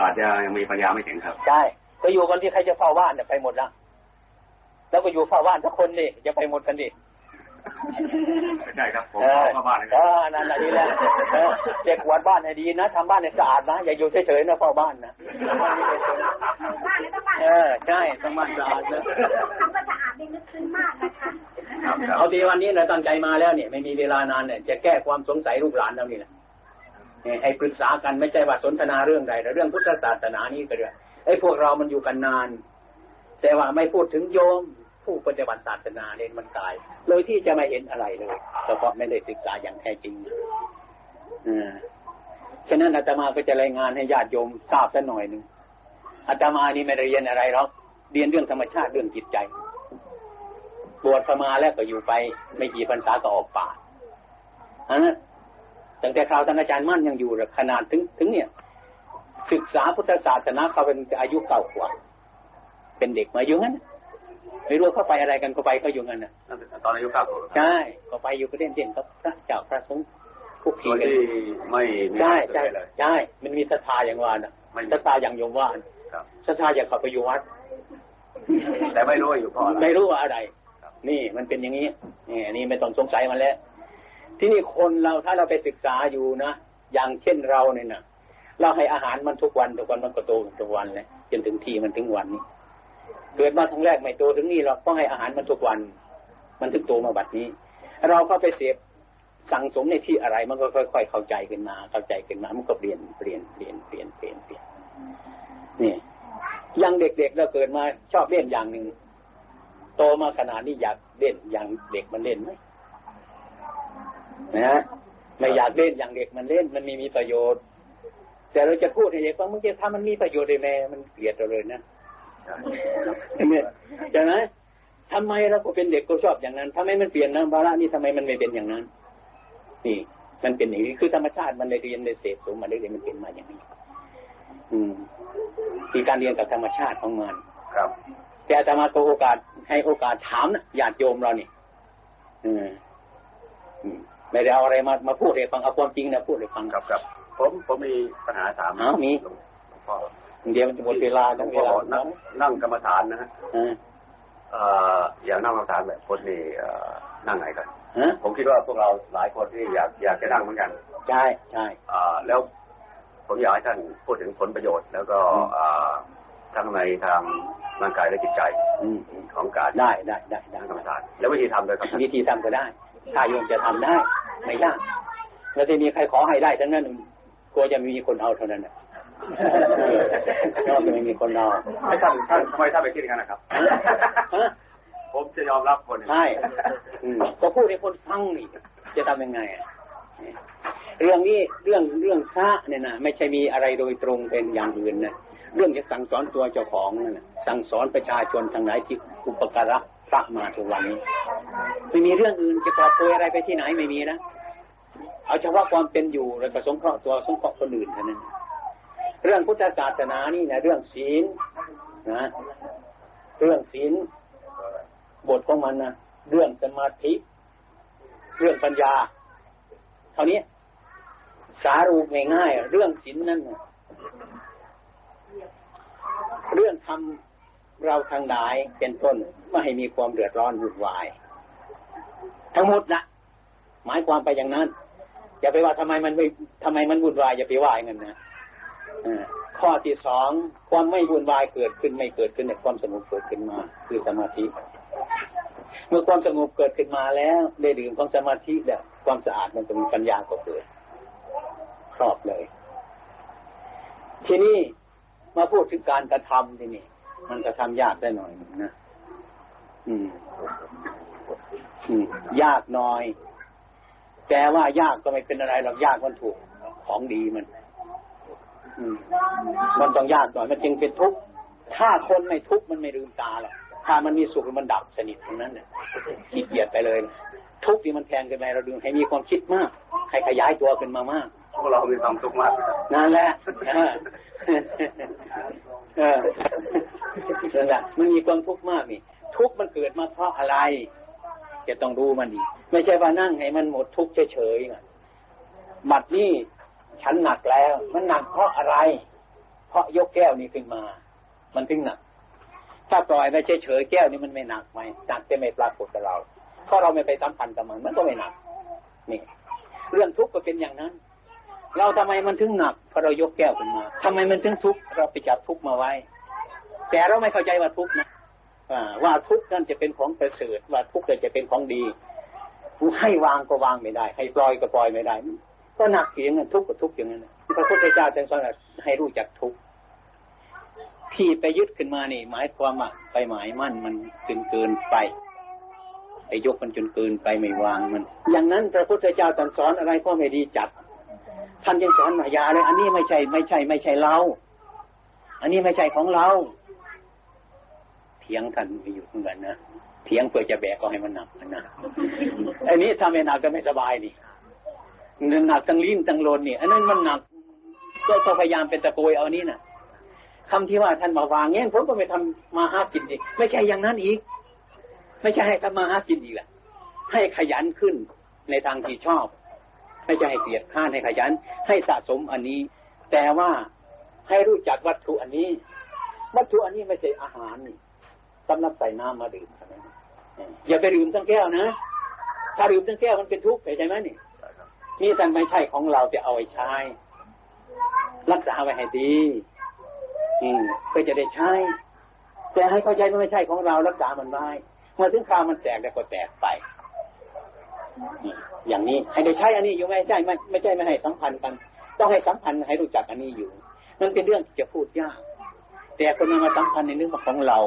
อาจจะยังมีปัญญาไม่ถึงครับใช่ก็อยู่กันที่ใครจะเฝ้าบ้านเนี่ยไปหมดแล้วแล้วก็อยู่เฝ้าบ้านทุกคนนี่จะไปหมดกันดิใช่ครับผมเอขออเข้าบ้านนะคเอรับอนั่นแหละดีแล้วเออเด็กกวาดบ้านให้ดีนะทำบ้านให้สะอาดนะ อย่าอยู่เฉยๆนะเฝ้าบ้านนะบ้านเลยต้องบ้าน เออใช่ต้องบ้านสะอาดนะทำก็สะอาดดีนึกซึ้งมากนะคะครับครับเอาทีวันนี้เราตั้งใจมาแล้วเนี่ยไม่มีเวลานานเนี่ยจะแก้ความสงสัยลูกหลานเรานี่แหละให้ปรึกษากันไม่ใช่ว่าสนทนาเรื่องใดแต่เรื่องพุทธศาสนานี้ก็เรื่องไอ้พวกเรามันอยู่กันนาน แต่ว่าไม่พูดถึงโยมผู้ปฏิบัติศาสนาเน้นมันกายเลยที่จะไม่เห็นอะไรเลยเฉพาะไม่ได้ศึกษาอย่างแท้จริงอ่าฉะนั้นอาตมาก็จะรายงานให้ญาติโยมทราบสักหน่อยหนึ่ง อาตมานี่ไม่ได้เรียนอะไรหรอกเรียนเรื่องธรรมชาติเรื่องจิตใจบวชมาแล้วก็อยู่ไป ไม่กี่พรรษาก็ออกป่าอันนั้นตั้งแต่คราวท่านอาจารย์มั่นยังอยู่ขนาดถึงถึงเนี่ย ศึกษาพุทธศาสนาเขาเป็นอายุเก่ากว่า เป็นเด็กมาอยู่งั้นไม่รู้เข้าไปอะไรกันก็ไปเขาอยู่งั้นน่ะตอนอายุเก้าขวบใช่ก็ไปอยู่ก็เล่นเด่นกับพระเจ้าพระสงฆ์คุกโดคียกันที่ไม่มีใช่อะไรใช่เลยใช่มันมีศรัทธาอย่างว่านะไม่มีศรัทธาอย่างโยมว่านะครับ ศรัทธาอยากเข้าไปอยู่วัด แต่ไม่รู้ว่าอยู่เพราะอะไรไม่รู้ว่าอะไรครับนี่มันเป็นอย่างนี้นี่นี่ไม่ต้องสงสัยมันแล้ว ที่นี่คนเราถ้าเราไปศึกษาอยู่นะ อย่างเช่นเราเนี่ยนะเราให้อาหารมันทุกวันทุกวันมันก็โตทุกวันเลยจนถึงที่มันถึงวันนี้ เกิดมาครั้งแรกไม่โตถึงนี่เราก็ให้อาหารมันทุกวัน มันถึงโตมาบัดนี้ เราก็ไปเสพสั่งสมในที่อะไรมันก็ค่อย ๆ เข้าใจขึ้นมา เข้าใจขึ้นมา มันก็เปลี่ยนเปลี่ยนเปลี่ยนเปลี่ยนเปลี่ยนเปลี่ยน นี่ยังเด็กๆเราเกิดมาชอบเล่นอย่างหนึ่งโตมาขนาดนี้อยากเล่นอย่างเด็กมันเล่นไหมนะฮะไม่อยากเล่นอย่างเด็กมันเล่น มันไม่มีประโยชน์ แต่เราจะพูดให้เด็กว่ามึงจะทำมันมีประโยชน์ได้แม่มันเกลียดเราเลยนะใช่เนี่ยใช่ไหมทำไมเราก็เป็นเด็กก็ชอบอย่างนั้นทำไมมันเปลี่ยนนะบาระนี่ทำไมมันไม่เป็นอย่างนั้นนี่มันเป็นอย่างนี้คือธรรมชาติมันได้เรียนได้เสพสมมาได้เรียนมันเป็นมาอย่างนี้ อืมคือการเรียนกับธรรมชาติของมัน ครับ แต่อาตมาก็โอกาสให้โอกาสถามนะญาติโยมเราเนี่ยอืมอืมไม่ได้เอาอะไรมามาพูดให้ฟังเอาความจริงนะพูดให้ฟังครับครับ ผมผมมีปัญหาถามอ้าวมีหลวงพ่อเดี๋ยวมันจะหมดเวลาหลต้วองงพ่เวอลานั่งนั่งกรรมฐานนะฮะอ่าเอ่ออย่างนั่งกรรมฐานแบบคนนี่เอ่อนั่งไหนกันฮะผมคิดว่าพวกเราหลายคนที่อยากอยากจะนั่งเหมือนกัน ใช่ใช่อ่าแล้ว ผมอยากให้ท่านพูดถึงผลประโยชน์ แล้วก็อืมอ่าทั้งในทางร่างกายและจิตใจอืมอืมของการได้ได้ได้ได้นั่งกรรมฐานแล้ววิธีทำด้วยครับท่านวิธีทำก็ได้ ถ้าโยมจะทำได้ไม่ยากแล้วจะมีใครขอให้ได้ทั้งนั้นกลัวจะมีคนเอาเท่านั้นน่ะก็ไม่มีคนเอาให้ท่านท่านทำไมท่านไปคิดอย่างนั้นนะครับฮะผมจะยอมรับคนหนึ่งใช่อืมก็พูดให้คนฟังนี่จะทำยังไงอะ เรื่องนี้เรื่องเรื่องพระเนี่ยนะไม่ใช่มีอะไรโดยตรงเป็นอย่างอื่นนะเรื่องจะสั่งสอนตัวเจ้าของนั่นนะสั่งสอนประชาชนทางไหนที่อุปการะพระมาทุกวันนี้ไม่มีเรื่องอื่นจะกอบโกยอะไรไปที่ไหนไม่มีนะเอาเฉพาะความเป็นอยู่แล้วก็สงเคราะห์ตัวสงเคราะห์คนอื่นเท่านั้นเรื่องพุทธศาสนานี่นะเรื่องศีลนะเรื่องศีลบทของมันนะเรื่องสมาธิ เรื่องปัญญา เท่านี้ สารูปง่ายๆเรื่องศีลนั่นเรื่องทำเราทางหลายเป็นต้นไม่ให้มีความเดือดร้อนวุ่นวาย ทั้งหมดนะหมายความไปอย่างนั้น อย่าไปว่าทำไมมันไม่ทำไมมันวุ่นวายอย่าไปว่าอย่างนั้นนะอข้อที่สองความไม่วุ่นวายเกิดขึ้นไม่เกิดขึ้นในความสงบเกิดขึ้นมา คือสมาธิ เมื่อความสงบเกิดขึ้นมาแล้วได้ดื่มของสมาธิแล้วความสะอาดมันจะมีปัญญาก็เกิดครอบเลย ทีนี้มาพูดถึงการกระทำทีนี่มันกระทำยากได้หน่อยนะอืม อืม ยากหน่อย แต่ว่ายากก็ไม่เป็นอะไรหรอกยากมันถูกของดีมัน อืม มันต้องยากหน่อยมันจึงเป็นทุกข์ถ้าคนไม่ทุกข์มันไม่ลืมตาหรอก ถ้ามันมีสุขมันดับสนิทตรงนั้นเนี่ยขี้เกียจไปเลย ทุกข์ที่มันแทงกันไปเราดูให้มีความคิดมาก ให้ขยายตัวขึ้นมามากพวกเรามีความทุกข์มากนะครับนั่นแหละเออเออนั่นแหละมันมีความทุกข์มากนี่ ทุกข์มันเกิดมาเพราะอะไร จะต้องรู้มันดีไม่ใช่ว่านั่งให้มันหมดทุกข์เฉยๆนะบัดนี้ฉันหนักแล้ว มันหนักเพราะอะไร เพราะยกแก้วนี้ขึ้นมา มันถึงหนัก ถ้าปล่อยไปเฉยๆแก้วนี้มันไม่หนักไหมหนักจะไม่ปรากฏกับเราเพราะเราไม่ไปสัมพันธ์กับมันมันก็ไม่หนัก นี่ เรื่องทุกข์ก็เป็นอย่างนั้น เราทำไมมันถึงหนักเพราะเรายกแก้วขึ้นมาทำไมมันถึงทุกข์เราไปจับทุกข์มาไว้ แต่เราไม่เข้าใจว่าทุกข์นะว่าว่าทุกข์นั่นจะเป็นของประเสริฐว่าทุกข์นั่นจะเป็นของดีให้วางก็วางไม่ได้ ให้ปล่อยก็ปล่อยไม่ได้ ก็หนักเสียงทุกข์ก็ทุกข์อย่างนั้นพระพุทธเจ้าจึงสอนให้รู้จักทุกข์ ที่ไปยึดขึ้นมานี่ หมายความว่าไปหมายมั่นมันเกินเกินไปไปยกมันจนเกินไปไม่วางมัน อย่างนั้นพระพุทธเจ้าตรัสสอนอะไรก็ไม่ดีจัด ท่านยังสอนมายาเลย อันนี้ไม่ใช่ไม่ใช่ไม่ใช่เรา อันนี้ไม่ใช่ของเรา เถียงท่านไม่อยู่เหมือนกันนะ เถียงเพื่อจะแบกก็ให้มันหนักนะอันนี้ทำให้หนักก็ไม่สบายนี่หนักทั้งลิ้นทั้งโลนนี่ อันนั้นมันหนัก ก็พยายามเป็นตะโกยเอานี้นะ่ะ คำที่ว่าท่านมาวางเงี้ยผมก็ไม่ทำมาหากินอีก ไม่ใช่อย่างนั้นอีก ไม่ใช่ให้ทำมาหากินอีกแหละให้ขยันขึ้นในทางที่ชอบ ไม่ใช่ให้เกลียดข้านให้ขยัน ให้สะสมอันนี้ แต่ว่าให้รู้จักวัตถุอันนี้ วัตถุอันนี้ไม่ใช่อาหารนี่สำหรับใส่น้ำมาดื่มเท่านั้นอย่าไปดื่มทั้งแก้วนะถ้าดื่มทั้งแก้วมันเป็นทุกข์ใช่ไหมนี่นี่ท่านไม่ใช่ของเราจะเอาไว้ใช้รักษาไว้ให้ดี อืมเพื่อจะได้ใช้ แต่ให้เข้าใจว่าไม่ใช่ของเรารักษามันไว้เมื่อถึงคราวมันแตกแล้วก็แตกไปอย่างนี้ให้ได้ใช้อันนี้อยู่ไม่ใช่ไม่ไม่ใช่ไม่ให้สัมพันธ์กัน ต้องให้สัมพันธ์ให้รู้จักอันนี้อยู่ มันเป็นเรื่องที่จะพูดยาก แต่คนมาสัมพันธ์ในเรื่องของเรา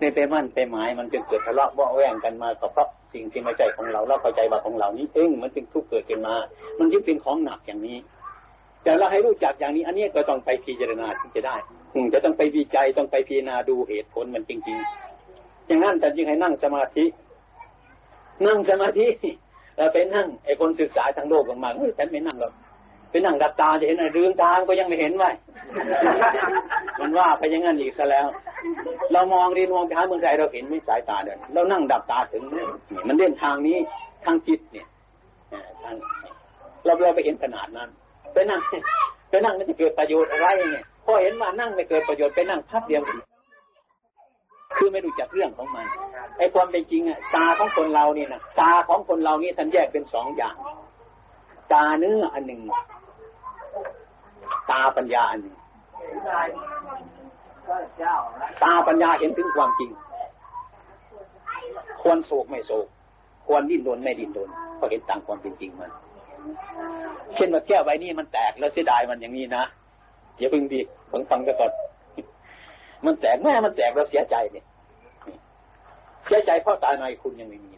ในไปมั่นไปหมายมันจึงเกิดทะเลาะเบาแวงกันมาก็เพราะสิ่งที่ไม่ใช่ของเราเราเข้าใจว่าของเรานี้เองมันจึงทุกข์เกิดขึ้นมา มันจึงเป็นของหนักอย่างนี้ แต่เราให้รู้จักอย่างนี้ อันนี้ก็ต้องไปพิจารณาที่จะได้จะต้องไปวิจัยต้องไปพิจารณาดูเหตุผลมันจริงๆอย่างนั้นแต่จึงให้นั่งสมาธิ นั่งสมาธิเราไปนั่งไอ้คนศึกษาทางโลกมากๆเฮ้ยฉันไม่นั่งหรอกไปนั่งดับตาจะเห็นอะไรเรื่องตาก็ยังไม่เห็นไว้มันว่าไปอย่างนั้นอีกซะแล้ว เรามองดีมองไปหาเมืองไทยเราเห็นไม่สายตาเดินเรานั่งดับตาถึงนี่มันเล่นทางนี้ทางจิตเนี่ยทางเราเราไปเห็นขนาดนั้น ไปนั่งไปนั่งไมันจะเกิดประโยชน์อะไรเนี่ยพอเห็นว่านั่งไม่เกิดประโยชน์ไปนั่งพักเดียวคือไม่รู้จักเรื่องของมันไอ้ความเป็นจริงอะตาของคนเราเนี่ยนะตาของคนเรานี่ท่านแยกเป็นสองอย่าง ตาเนื้ออันหนึ่งตาปัญญาอันหนึ่งตาปัญญาเห็นถึงความจริง ควรโศกไม่โศกควรดิ้นรนไม่ดิ้นรนเพราะเห็นตามความเป็นจริงมัน เช่นว่าแก้วใบนี้มันแตกแล้วเสียดายมันอย่างนี้นะอย่าพึ่งดีฟังฟังกันก่อนมันแตกแม่มันแตกแล้วเสียใจเนี่ยเสียใจเพราะตาในคุณยังไม่มี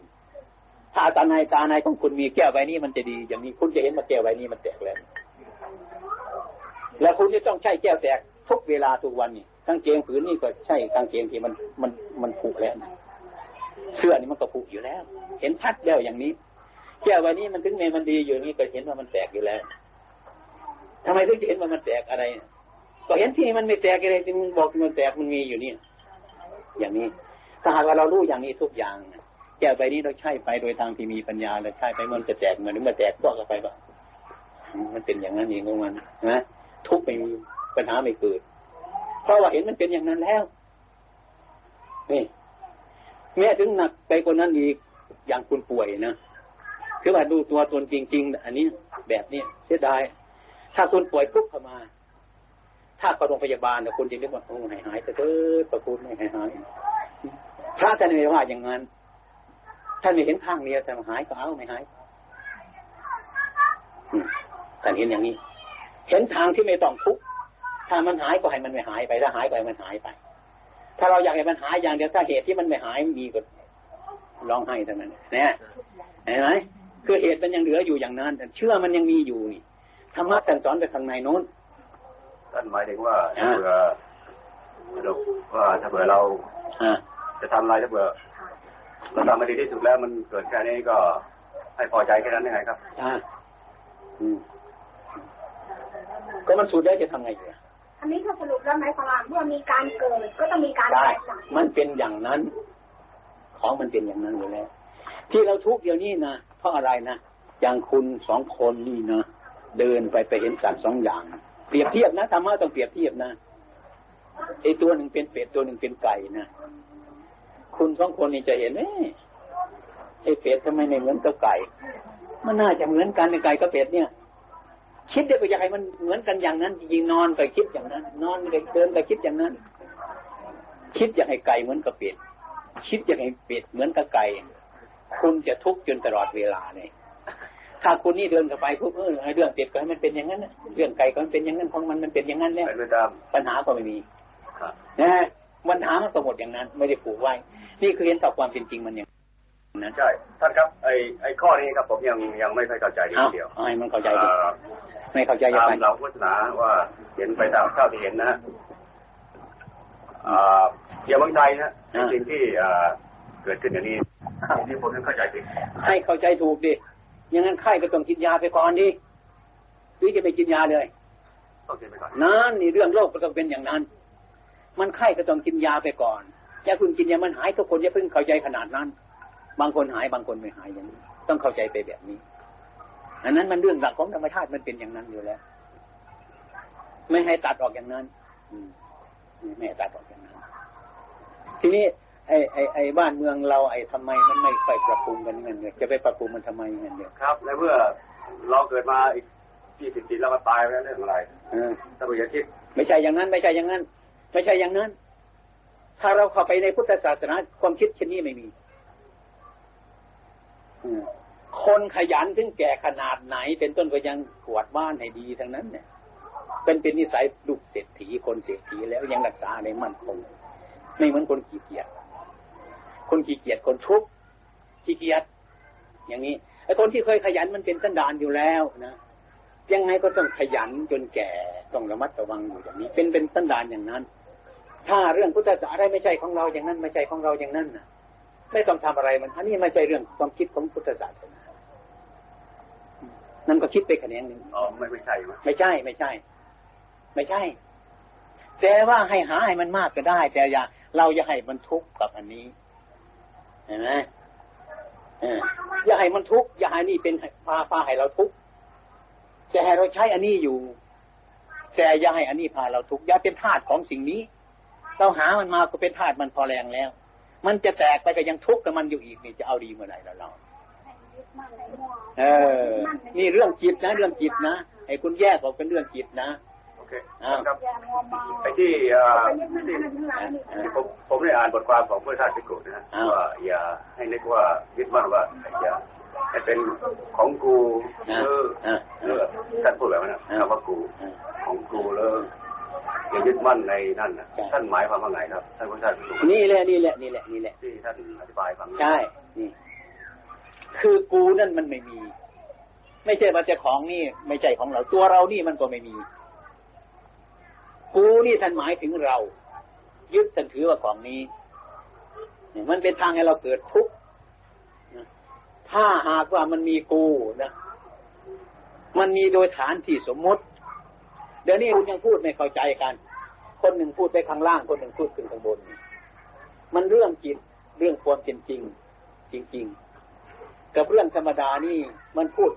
ถ้าตาในตาในของคุณมีแก้วใบนี้มันจะดี อย่างนี้คุณจะเห็นว่าแก้วใบนี้มันแตกแล้วแล้วคุณจะต้องใช้แก้วแตกทุกเวลาทุกวันนี่กางเกงผืนนี่ก็ใช่กางเกงที่มันมันมันผุแล้วเสื้อนี่มันก็ผุอยู่แล้ว เห็นชัดแล้วอย่างนี้ แก้วใบนี้มันถึงแม้มันดีอยู่นี่ก็เห็นว่ามันแตกอยู่แล้วทำไมถึงจะเห็นว่ามันแตกอะไร ก็เห็นที่มันไม่แตกอะไรที่มันบอกมันแตกมันมีอยู่นี่อย่างนี้ถ้าหากว่าเรารู้อย่างนี้ทุกอย่างแก้วใบนี้เราใช้ไปโดยทางที่มีปัญญาเราใช้ไปมันจะแตกมันหรือมันแตกก็ไปบ้างมันเป็นอย่างนั้นเองของมันนะทุกไม่มีปัญหาไม่เกิดเพราะว่าเห็นมันเป็นอย่างนั้นแล้วนี่แม้ถึงหนักไปกว่านั้นอีกอย่างคุณป่วยนะ คือว่าดูตัวตนจริง ๆ อันนี้แบบนี้เสียดาย ถ้าคุณป่วยปุ๊บเข้ามา ถ้าเข้าโรงพยาบาลเนี่ยคุณจะเรียกว่าโอ้หายหายแต่เถิดประคุณไม่หายหายพระท่านไม่ว่าอย่างนั้นท่านไม่เห็นข้างเดียแต่หายก็เอาไม่หายท่านเห็นอย่างนี้ เห็นทางที่ไม่ต้องทุกข์ถ้ามันหายก็ให้มันไม่หายไป ถ้าหายไปมันหายไป ถ้าเราอยากให้มันหายอย่างเดียวถ้าเหตุที่มันไม่หายมีก็ร้องไห้เท่านั้นเนี่ยเห็นไหม คือเหตุมันยังเหลืออยู่อย่างนั้นแต่เชื่อมันยังมีอยู่นี่ธรรมะท่านสอนไปข้างในโน้นท่านหมายถึงว่าถ้าเผื่อว่าถ้าเผื่อเราจะทำอะไรถ้าเผื่อเราทำมาดีที่สุดแล้วมันเกิดแค่นี้ก็ให้พอใจแค่นั้นยังไงครับอ่าก็มันสุดแล้วจะทำไงอยู่อันนี้ถ้าสรุปแล้วหมายความว่าเมื่อมีการเกิดก็ต้องมีการตายมันเป็นอย่างนั้น ของมันเป็นอย่างนั้นอยู่แล้วที่เราทุกข์เดี๋ยวนี้นะ เพราะอะไรนะอย่างคุณสองคนนี่นะเดินไปไปเห็นสัตว์สองอย่าง เปรียบเทียบนะธรรมะต้องเปรียบเทียบนะไอตัวหนึ่งเป็นเป็ดตัวหนึ่งเป็นไก่นะคุณสองคนนี่จะเห็นเอ้ไอเป็ดทำไมไม่เหมือนกับไก่ มันน่าจะเหมือนกันในไก่กับเป็ดเนี่ย คิดได้ก็อยากให้มันเหมือนกันอย่างนั้นจริงนอนก็คิดอย่างนั้น นอนก็เดินก็คิดอย่างนั้น คิดอยากให้ไก่เหมือนกับเป็ดคิดอยากให้เป็ดเหมือนกับไก่ คุณจะทุกข์จนตลอดเวลาเนี่ยถ้าคุณนี่เดินเข้าไปปุ๊บเออเรื่องเป็ดก็ให้มันเป็นอย่างนั้นเรื่องไก่ก็มันเป็นอย่างนั้นของมันมันเป็นอย่างนั้นเนี่ยไปตามปัญหาก็ไม่มีครับนะปัญหามันก็หมดอย่างนั้น ไม่ได้ผูกไว้ นี่คือเห็นต่อความเป็นจริงมันอย่างนั้นใช่ท่านครับไอ้ไอ้ข้อนี้ครับผมยังยังไม่ค่อยเข้าใจอยู่เอาทีเดียวเอาให้มันเข้าใจเอ่ดิอไม่เข้าใจอย่าตามไปเราพุทธศาสนาว่าเห็นไปตามเท่าที่เห็นนะฮะอ่าอย่างเมืองไทยนะเป็นสิ่งที่อ่าเกิดขึ้นอย่างนี้ ที่ผมเข้าใจผิดให้เข้าใจถูกดิอย่างนั้นไข้ก็ต้องกินยาไปก่อนดิหรือจะไปกินยาเลยนไปก่อนนั่นนี่เรื่องโรคก็ต้องเป็นอย่างนั้น มันไข้ก็ต้องกินยาไปก่อนอย่าเพิ่งกินยามันหายทุกคนอย่าเพิ่งเข้าใจขนาดนั้น บางคนหายบางคนไม่หายอย่างนี้ ต้องเข้าใจไปแบบนี้ อันนั้นมันเรื่องหลักของธรรมชาติมันเป็นอย่างนั้นอยู่แล้ว ไม่ให้ตัดออกอย่างนั้น อืมไม่ให้ตัดออกอย่างนั้น ทีนี้ ไอ้ไอ้ไอ้บ้านเมืองเราไอ้ทำไมมันไม่ค่อยปรับปรุงกันเงี้ยเนี่ยจะไปปรับปรุงมันทำไมเงี้ยเนี่ยครับในเมื่อเราเกิดมาอีกยี่สิบปีแล้วก็ตายไปแล้วเรื่องอะไรเออถ้าเราอย่าคิดไม่ใช่อย่างนั้น ไม่ใช่อย่างนั้น ไม่ใช่อย่างนั้น ถ้าเราเข้าไปในพุทธศาสนาความคิดเช่นนี้ไม่มีอืมคนขยันถึงแก่ขนาดไหน เป็นต้นก็ยังกวาดบ้านให้ดีทั้งนั้น เนี่ย เป็นเป็นนิสัยลูกเศรษฐีคนเศรษฐีแล้วยังรักษาในมั่นคงไม่เหมือนคนขี้เกียจ คนขี้เกียจคนทุกข์ขี้เกียจอย่างนี้ไอ้คนที่เคยขยันมันเป็นสันดานอยู่แล้วนะยังไงก็ต้องขยันจนแก่ต้องระมัดระวังอยู่อย่างนี้ เป็นเป็นสันดานอย่างนั้น ถ้าเรื่องพุทธศาสนาอะไรไม่ใช่ของเราอย่างนั้น ไม่ใช่ของเราอย่างนั้นนะไม่ต้องทำอะไรมันอันนี้ไม่ใช่เรื่องความคิดของพุทธศาสนานั่นก็คิดไปแขนงหนึ่งอ๋อไม่ไม่ใช่ไหมไม่ใช่ไม่ใช่ ไม่ใช่ แต่ว่าให้หาให้มันมากก็ได้ แต่อย่าเราอย่าให้มันทุกข์กับอันนี้ เห็นไหมอย่าให้มันทุกข์อย่าให้นี่เป็นพาพาให้เราทุกข์แต่ให้เราใช้อันนี้อยู่ แต่อย่าให้อันนี้พาเราทุกข์อย่าเป็นทาสของสิ่งนี้ เราหามันมาก็เป็นทาสมันพอแรงแล้ว มันจะแตกไปก็ยังทุกข์กับมันอยู่อีกนี่จะเอาดีเมื่อไหร่แล้วเราเออ นี่เรื่องจิตนะ เรื่องจิตนะไอ้คุณแยกออกเป็นเรื่องจิตนะ เคอ้าวครับไอ้ที่เอ่อที่ที่ผมผมได้อ่านบทความของพระธาตุพิกุนะฮะอ้าวว่าอย่าให้นึกว่ายึดมั่นว่าอย่าให้เป็นของกูอ่าเอออ่าเออท่านพูดแบบนั้นนะอ่าคำว่ากูอ่าของกูแล้วอย่ายึดมั่นในนั่นนะใช่ท่านหมายความว่าไงครับท่านพระธาตุพิกุนี่แหละนี่แหละนี่แหละนี่แหละที่ท่านอธิบายฟังใช่นี่คือกูนั่นมันไม่มี ไม่ใช่ว่าเจ้าของนี่ ไม่ใช่ของเราตัวเรานี่มันก็ไม่มี กูนี่ท่านหมายถึงเรา ยึดท่านถือว่าของนี้เนี่ยมันเป็นทางให้เราเกิดทุกข์ถ้าหากว่ามันมีกูนะมันมีโดยฐานที่สมมติ เดี๋ยวนี้คุณยังพูดไม่เข้าใจกัน คนหนึ่งพูดไปข้างล่าง คนหนึ่งพูดขึ้นข้างบน มันเรื่องจิตเรื่องความเป็นจริง จริง ๆ กับเรื่องธรรมดานี่มันพูด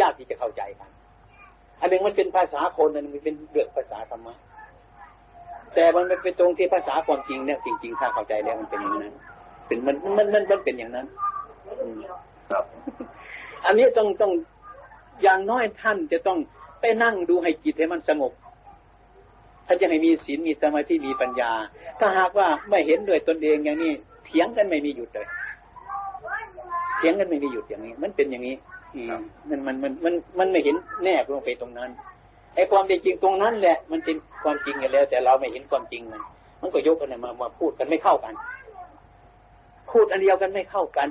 ยากที่จะเข้าใจกัน อันหนึ่งมันเป็นภาษาคนอันหนึงมันเป็นเรื่องภาษาธรรมะแต่มันเป็นตรงที่ภาษาความจริงเนี่ยจริงๆถ้าเข้าใจแล้วมันเป็นอย่างนั้น เป็นมันมันมันมันเป็นอย่างนั้นอืมครับ อันนี้ต้องต้องอย่างน้อยท่านจะต้องไปนั่งดูให้จิตให้มันสงบท่านจะให้มีศีลมีสมาธิมีปัญญา ถ้าหากว่าไม่เห็นด้วยตนเองอย่างนี้เถียงกันไม่มีหยุดเลยเถียงกันไม่มีหยุดอย่างนี้ มันเป็นอย่างนี้ อืมมันมันมันมันมันไม่เห็นแนบลงไปตรงนั้นไอ้ความเป็นจริงตรงนั้นแหละ มันเป็นความจริงกันแล้ว แต่เราไม่เห็นความจริงมัน มันก็ยกกันมามาพูดกันไม่เข้ากัน พูดอันเดียวกันไม่เข้ากัน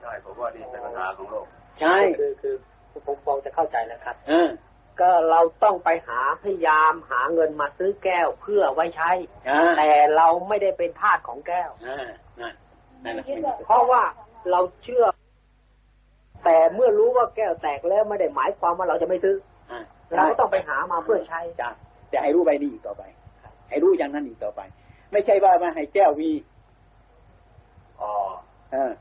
ใช่ผมว่านี่เป็นปัญหาของโลกใช่คือคือผมพอจะเข้าใจแล้วครับเออก็เราต้องไปหาพยายามหาเงินมาซื้อแก้วเพื่อไว้ใช้อ่าแต่เราไม่ได้เป็นทาสของแก้วอ่านั่นนั่นนะเพราะว่าเราเชื่อ แต่เมื่อรู้ว่าแก้วแตกแล้วไม่ได้หมายความว่าเราจะไม่ซื้ออ่าเราก็ต้องไปหามาเพื่อใช้จ้าแต่ให้รู้ใบนี้อีกต่อไป ให้รู้อย่างนั้นอีกต่อไป ไม่ใช่ว่ามาให้แก้วมีอ๋อเออ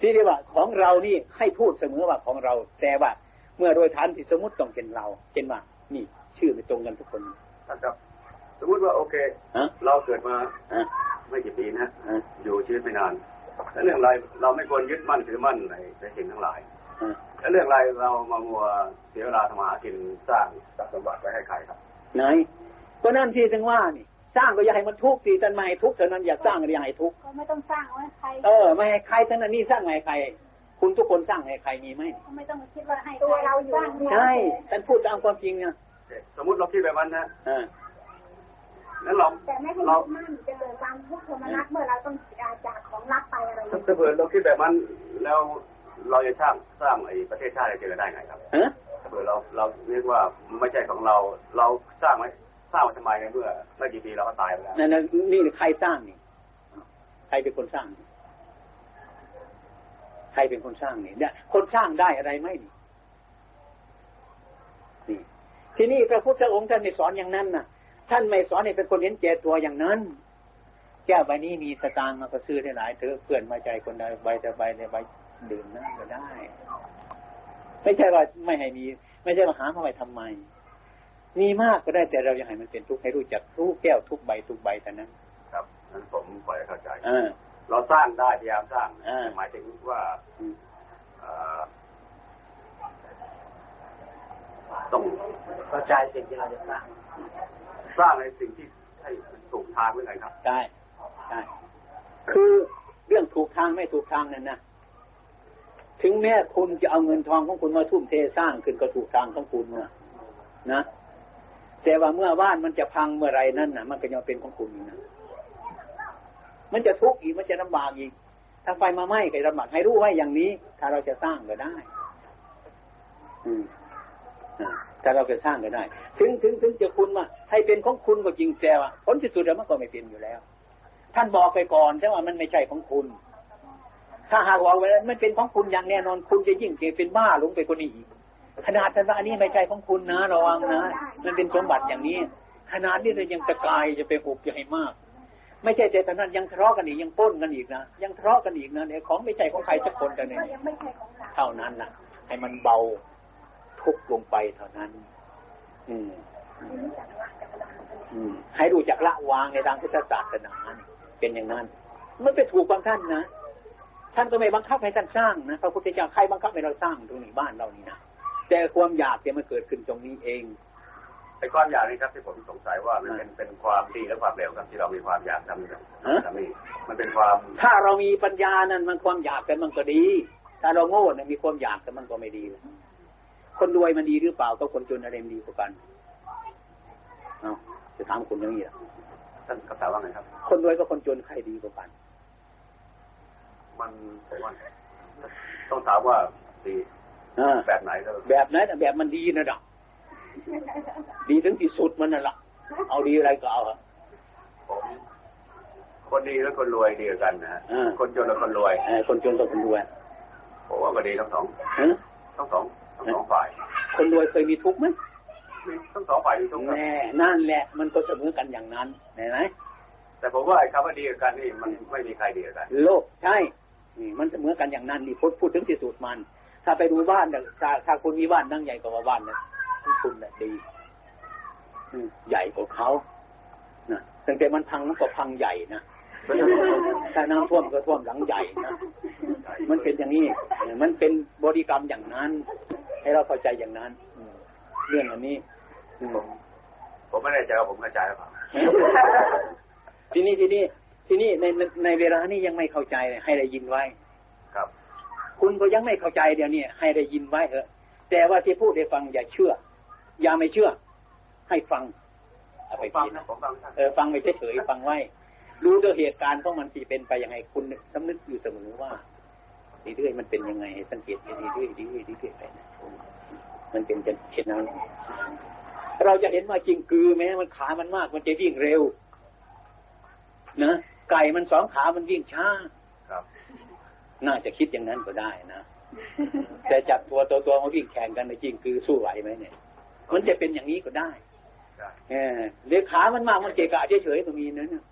ที่เรียกว่าของเรานี่ให้พูดเสมอว่าของเรา แต่ว่าเมื่อโดยฐานที่สมมติต้องเป็นเราเช่นว่านี่ ชื่อไม่ตรงกันทุกคนท่านครับ สมมติว่าโอเคฮะเราเกิดมาอะไม่กี่ปีนะอะอยู่ชีวิตไม่นาน แล้วเรื่องอะไรเราไม่ควรยึดมั่นถือมั่นในในสิ่งทั้งหลายอะแล้วเรื่องอะไรเรามามัวเสียเวลาทำมาหากินสร้างทรัพย์สมบัติไปให้ใครครับไหนก็นั่นที่ถึงว่านี่ สร้างก็อย่าให้มันทุกข์สิท่านไม่ให้ทุกข์เท่านั้นอย่าสร้างก็อย่าให้ทุกข์ก็ไม่ต้องสร้างไว้ใคร เออไม่ให้ใครทั้งนั้นนี่สร้างไม่ให้ใคร คุณทุกคนสร้างให้ใครมีไหมไม่ต้องคิดว่าให้ตัวเราอยู่ใช่ท่านพูดตามความจริงเนี่ยสมมุติเราคิดแบบนั้นนะ อ่านั้นเราแต่ไม่ให้เรายึดมั่นจะเกิดความทุกข์โทมนัสเมื่อเราต้องจากของรักไปอะไรอย่างถ้าเงี้ยเผื่อเราคิดแบบนั้นแล้วเราจะสร้างสร้างไอ้ประเทศชาติอะไรเจอได้ไงครับฮะถ้าเผื่อเราเราเรียกว่าไม่ใช่ของเราเราสร้างไว้สร้างไว้ทำไมในเมื่อไม่กี่ปีเราก็ตายไปแล้วนั่นน่ะนี่ใครสร้างนี่ใครเป็นคนสร้างนี่ใครเป็นคนสร้างนี่เนี่ยคนสร้างได้อะไรไหมนี่ นี่ ทีนี้พระพุทธองค์ท่านไม่สอนอย่างนั้นนะ ท่านไม่สอนให้เป็นคนเห็นแก่ตัวอย่างนั้นแก้วใบนี้มีสตางค์มาก็ซื้อได้หลายเถอะเพื่อนมาใจคนใดใบแต่ใบในใบดื่มนั่นก็ได้ ไม่ใช่ว่าไม่ให้มี ไม่ใช่ว่าหามาไว้ทำไม มีมากก็ได้แต่เรายังให้มันเป็นทุกข์ให้รู้จักทุกแก้วทุกใบทุกใบเท่นั้น ครับนั้นผมปล่อยเข้าใจอ่าเราสร้างได้พยายามสร้างหมายถึงว่าอต้องเข้าใจสิ่งที่เราจะสร้าง สร้างในสิ่งที่ให้ถูกทางไว้หน่อยครับใช่ใช่คือเรื่องถูกทางไม่ถูกทางนั่นนะถึงแม้คุณจะเอาเงินทองของคุณมาทุ่มเทสร้างขึ้นก็ถูกทางของคุณนะนะแต่ว่าเมื่อบ้านมันจะพังเมื่อไรนั่นนะมันก็ยังเป็นของคุณอยู่นะมันจะทุกข์อีกมันจะลำบากอีก ถ้าไฟมาไหม้ก็ลำบากให้รู้ไว้อย่างนี้ ถ้าเราจะสร้างก็ได้ อืมอ่า ถ้าเราจะสร้างก็ได้ ถึงถึงถึงจะคุณว่าให้เป็นของคุณก็จริงแต่ว่าผลที่สุดแล้วมันก็ไม่เป็นอยู่แล้ว ท่านบอกไปก่อนใช่ว่ามันไม่ใช่ของคุณ ถ้าหากว่าไว้แล้วมันเป็นของคุณอย่างแน่นอนคุณจะยิ่งเกเป็นบ้าหลงไปกว่านี้อีกขนาดท่านว่าอันนี้ไม่ใช่ของคุณนะระวังนะมันเป็นสมบัติอย่างนี้ ขนาดนี้เรายังตะกายจะไปหุบใหญ่มาก ไม่ใช่แต่ตอนนั้นยังทะเลาะกันอีกยังปล้นกันอีกนะยังทะเลาะกันอีกนะเนี่ยของไม่ใช่ของใครสักคนแต่เนี่ยก็ยังไม่ใช่ของเราเท่านั้นนะให้มันเบา ทุกข์ลงไปเท่านั้นอืมอืมให้รู้จักละวางในทางพุทธศาสนาเป็นอย่างนั้น มันไปถูกบางท่านนะท่านก็ไม่บังคับให้ท่านสร้างนะพระพุทธเจ้าใครบังคับให้เราสร้างตรงนี้บ้านเรานี่นะแต่ความอยากเนี่ยมันเกิดขึ้นตรงนี้เองไอ้ความอยากนี่ครับที่ผมสงสัยว่ามันเป็นเป็นความดีและความเร็วครับที่เรามีความอยากทำนี่ทำนี่มันเป็นความ ถ้าเรามีปัญญานั้นมันความอยากกันมันก็ดี ถ้าเราโง่เนี่ยมีความอยากกันมันก็ไม่ดี คนรวยมันดีหรือเปล่าก็คนจนอะไรมันดีกว่ากันเอาจะถามคุณอย่างนี้ล่ะท่านกระตาว่าไงครับ คนรวยกับคนจนใครดีกว่ากัน มันผมว่าต้องถามว่าดีอ่าแบบไหนก็แบบนั้นน่ะแบบมันดีนะดักดีถึงที่สุดมันน่ะละเอาดีอะไรก็เอาอะผมคนดีและคนรวยดีกว่ากันนะฮะอ่าคนจนและคนรวยเออคนจนกับคนรวยผมว่าก็ดีทั้งสองฮะทั้งสอง ทั้งสองฝ่าย คนรวยเคยมีทุกข์ไหมมีทั้งสองฝ่ายมีทุกข์ครับแน่นั่นแหละ มันก็เสมอกันอย่างนั้นเห็นไหมแต่ผมว่าไอ้คำว่าดีกับกันนี่มันไม่มีใครดีกับกัน โลกใช่นี่มันเสมอกันอย่างนั้นนี่พูดพูดถึงที่สุดมัน ถ้าไปดูบ้านน่ะถ้าถ้าคุณมีบ้านนั่งใหญ่กว่าบ้านนะคุณน่ะดีอืมใหญ่กว่าเขานะตั้งแต่มันพังมันก็พังใหญ่นะถ้าน้ำท่วมก็ท่วมหลังใหญ่นะ มันเป็นอย่างนี้ มันเป็นบริกรรมอย่างนั้น ให้เราเข้าใจอย่างนั้นอืมเรื่องอันนี้อืมผมไม่แน่ใจว่าผมเข้าใจหรือเปล่าทีนี้ทีนี้ทีนี้ในในในเวลานี้ยังไม่เข้าใจเลยให้ได้ยินไว้ ครับ คุณก็ยังไม่เข้าใจเดี๋ยวนี้ให้ได้ยินไว้เถอะ แต่ว่าที่พูดให้ฟังอย่าเชื่อ อย่าไม่เชื่อ ให้ฟังเอาผไปมฟังคิดนะผมฟังท่านเออฟังไปเฉยๆฟังไว้ รู้ด้วยเหตุการณ์ของมันที่เป็นไปยังไงคุณสำนึกอยู่เสมอว่า เรื่อยๆมันเป็นยังไงให้สังเกตไปเรื่อยๆเรื่อยๆเรื่อยๆไปนะมันเป็นจะเช่นนั้นเราจะเห็นว่าจริงคือแม้มันขามันมาก มันจะวิ่งเร็วนะไก่มันสองขามันวิ่งช้าครับ น่าจะคิดอย่างนั้นก็ได้นะแต่จับตัวตัวตัวมาวิ่งแข่งกันในจริงคือสู้ไหวไหมเนี่ยมันจะเป็นอย่างนี้ก็ได้ใช่เออเรือขามันมากมันเกะกะเฉยๆก็มีนะเนี่ย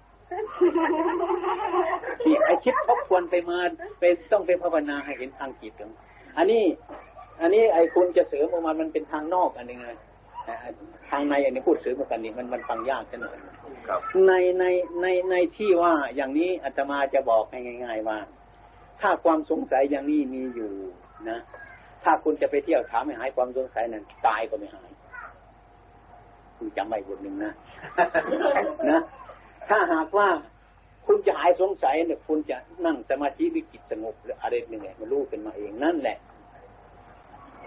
ที่ไอคิดทบทวนไปมาไปต้องไปภาวนาให้เห็นทางจิตของอันนี้ อันนี้ไอคุณจะเสริมออกมามันเป็นทางนอกอันหนึ่งไงอ่าทางในอันนี้พูดเสริมมากันนี่มันมันฟังยากกันหน่อยครับในในในในที่ว่าอย่างนี้อาตมาจะบอกให้ง่าย ๆ ว่า ถ้าความสงสัยอย่างนี้มีอยู่นะ ถ้าคุณจะไปเที่ยวถามให้หายความสงสัยนั้นตายก็ไม่หายคุณจำไว้บทหนึ่งนะนะ ถ้าหากว่าคุณจะหายายสงสัยเนี่ยคุณจะนั่งสมาธิวิจิตสงบหรืออะไรหนึ่งไงมันรู้ขึ้นมาเองนั่นแหละ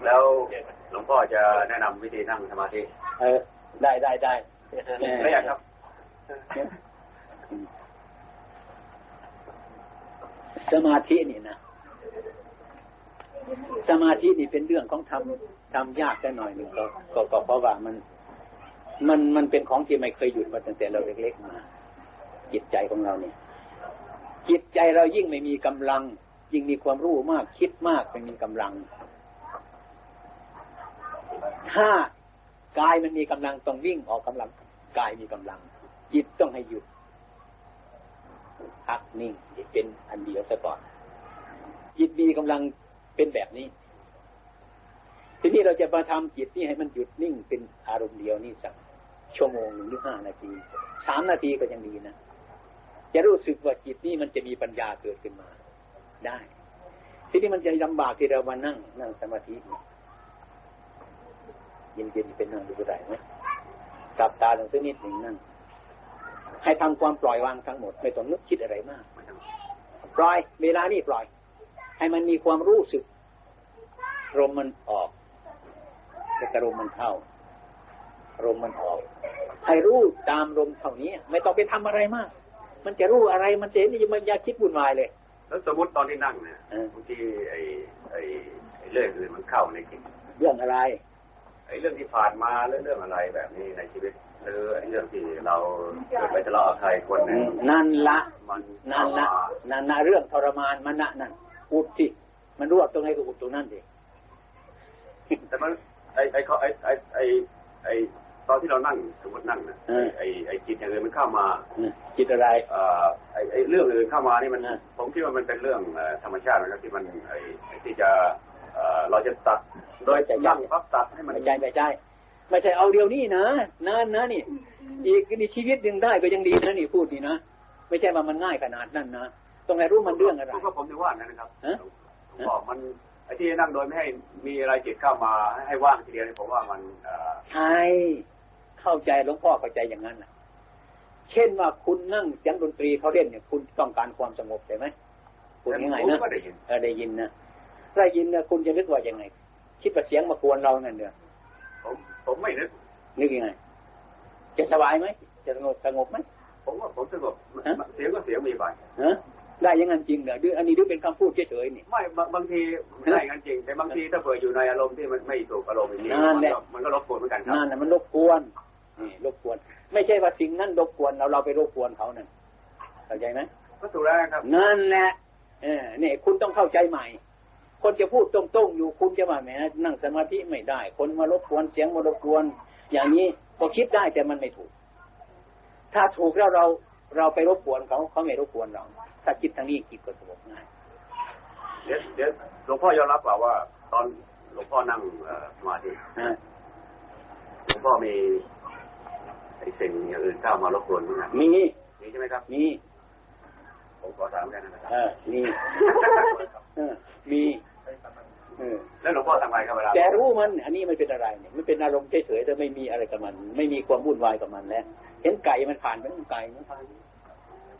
แล้วหลวงพ่อจะแนะนำวิธีนั่งสมาธิ เออ ได้ได้ได้ไม่อยากครับสมาธินี่นะสมาธินี่เป็นเรื่องของทำทำยากได้หน่อยหนึ่งก็ก็ก็เพราะว่ามัน มันมันเป็นของที่ไม่เคยหยุดมาตั้งแต่เราเล็กๆมา จิตใจของเราเนี่ย จิตใจเรายิ่งไม่มีกำลัง ยิ่งมีความรู้มากคิดมากไม่มีกำลัง ถ้ากายมันมีกำลังต้องวิ่งออกกำลังกายมีกำลัง จิตต้องให้หยุดพักนิ่งเป็นอันเดียวซะก่อน จิตมีกำลังเป็นแบบนี้ ทีนี้เราจะมาทำจิตนี่ให้มันหยุดนิ่งเป็นอารมณ์เดียวนี่สักชั่วโมงหนึ่งหรือห้านาทีสามนาทีก็ยังดีนะ จะรู้สึกว่าจิตนี่มันจะมีปัญญาเกิดขึ้นมา ได้ ทีนี้มันจะลำบากที่เรามานั่งนั่งสมาธิเย็นๆเป็นนั่งดูได้ไหมกลับตาลงสักนิดหนึ่งนั่งให้ทำความปล่อยวางทั้งหมดไม่ต้องนึกคิดอะไรมากปล่อย เวลานี้ปล่อย ให้มันมีความรู้สึกลมมันออกแล้วก็ลมมันเข้าลมมันออก ให้รู้ตามลมเท่านี้ ไม่ต้องไปทำอะไรมาก มันจะรู้อะไรมันจะเห็นมันอยาคิดวุ่นวายเลย แล้วสมมติตอนที่นั่งเนี่ยเออบางทีไอ้ไอ้ไอ้เรื่องอื่นมันเข้าในจิตเรื่องอะไร ไอ้เรื่องที่ผ่านมาเรื่องเรื่องอะไรแบบนี้ในชีวิตหรือไอ้เรื่องที่เราเกิดไปทะเลาะกับใครคนหนึ่งนั่นละมันนั่นละนั่นนะเรื่องทรมานมันนะนั่นอุดสิมันรวบตรงไหนก็อุดตรงนั้นดิแต่มันไอ้ไอ้เขาไอ้ไอ้ไอ้ไอ้ ตอนที่เรานั่งสมมตินั่งนะไอ้ไอ้ไอ้จิตอย่างอื่นมันเข้ามาจิตอะไรเอ่อไอ้ไอ้เรื่องอื่นเข้ามานี่มันอ่าผมคิดว่ามันเป็นเรื่องเอ่อธรรมชาตินะครับที่มันไอ้ไอ้ที่จะเอ่อเราจะตัดโดยนั่งปั๊บตัดให้มันไม่ใช่ไม่ใช่ไม่ใช่เอาเดียวนี้นะนั่นนะนี่ อีกนี่ชีวิตหนึ่งได้ก็ยังดีนะนี่พูดนี่นะไม่ใช่ว่ามันง่ายขนาดนั้นนะต้องให้รู้มันเรื่องอะไรก็ผมถึงว่านั่นนะครับฮะผมบอกมันไอ้ที่นั่งโดยไม่ให้มีอะไรจิตเข้ามาให้ให้ว่างทีเดียวนี่ผมว่ามันเอ่อใช่ เข้าใจหลวงพ่อเข้าใจอย่างนั้นนะเช่นว่าคุณนั่งเสียงดนตรีเขาเล่นเนี่ย คุณต้องการความสงบใช่ไหมพูดง่ายๆผมนะก็ได้ยินเออได้ยินนะได้ยินนะคุณจะนึกว่ายังไง คิดว่าเสียงมากวนเรานั่นเนี่ยผมผมไม่นึกนึกยังไง จะสบายไหมจะสงบสงบไหมผมว่าผมสงบฮะเสียงก็เสียงมีไปฮะได้อยังงั้นจริงเหรอดืออันนี้ดูเป็นคำพูดเฉยๆนี่ไม่บางบางทีไม่ได้งั้นจริง แต่บางทีถ้าเผื่ออยู่ในอารมณ์ที่มันไม่ถูกอารมณ์อย่างนี้นั่นมันแหละก็มันก็รบกวนเหมือนกันครับนั่นน่ะมันรบกวน นี่รบกวน ไม่ใช่ว่าสิ่งนั้นรบกวนเราเราไปรบกวนเขานั่นเข้าใจไหมก็ถูกแล้วครับนั่นแหละเออเนี่ยคุณต้องเข้าใจใหม่ คนจะพูดตรงๆอยู่คุณจะว่าแหมนั่งสมาธิไม่ได้ คนมารบกวนเสียงมารบกวน อย่างนี้ก็คิดได้แต่มันไม่ถูก ถ้าถูกแล้วเราเราไปรบกวนเขาเขาไม่รบกวนเรา ถ้าคิดทางนี้จิตก็สงบง่ายเดี๋ยวเดี๋ยวหลวงพ่อยอมรับเปล่าว่า ตอนหลวงพ่อนั่งเอ่อสมาธินะหลวงพ่อมี ไอ้สิ่งอย่างอื่นเข้ามารบกวนมั้ยครับมีมีใช่ไหมครับ มี ผมขอถามแค่นั้นนะครับเออมีเออมีเออแล้วหลวงพ่อทำไงครับเวลาแต่รู้มัน อันนี้มันเป็นอะไรเนี่ยมันเป็นอารมณ์เฉยๆแต่ไม่มีอะไรกับมัน ไม่มีความวุ่นวายกับมันแล้ว เห็นไก่มันผ่านมันไก่มันผ่าน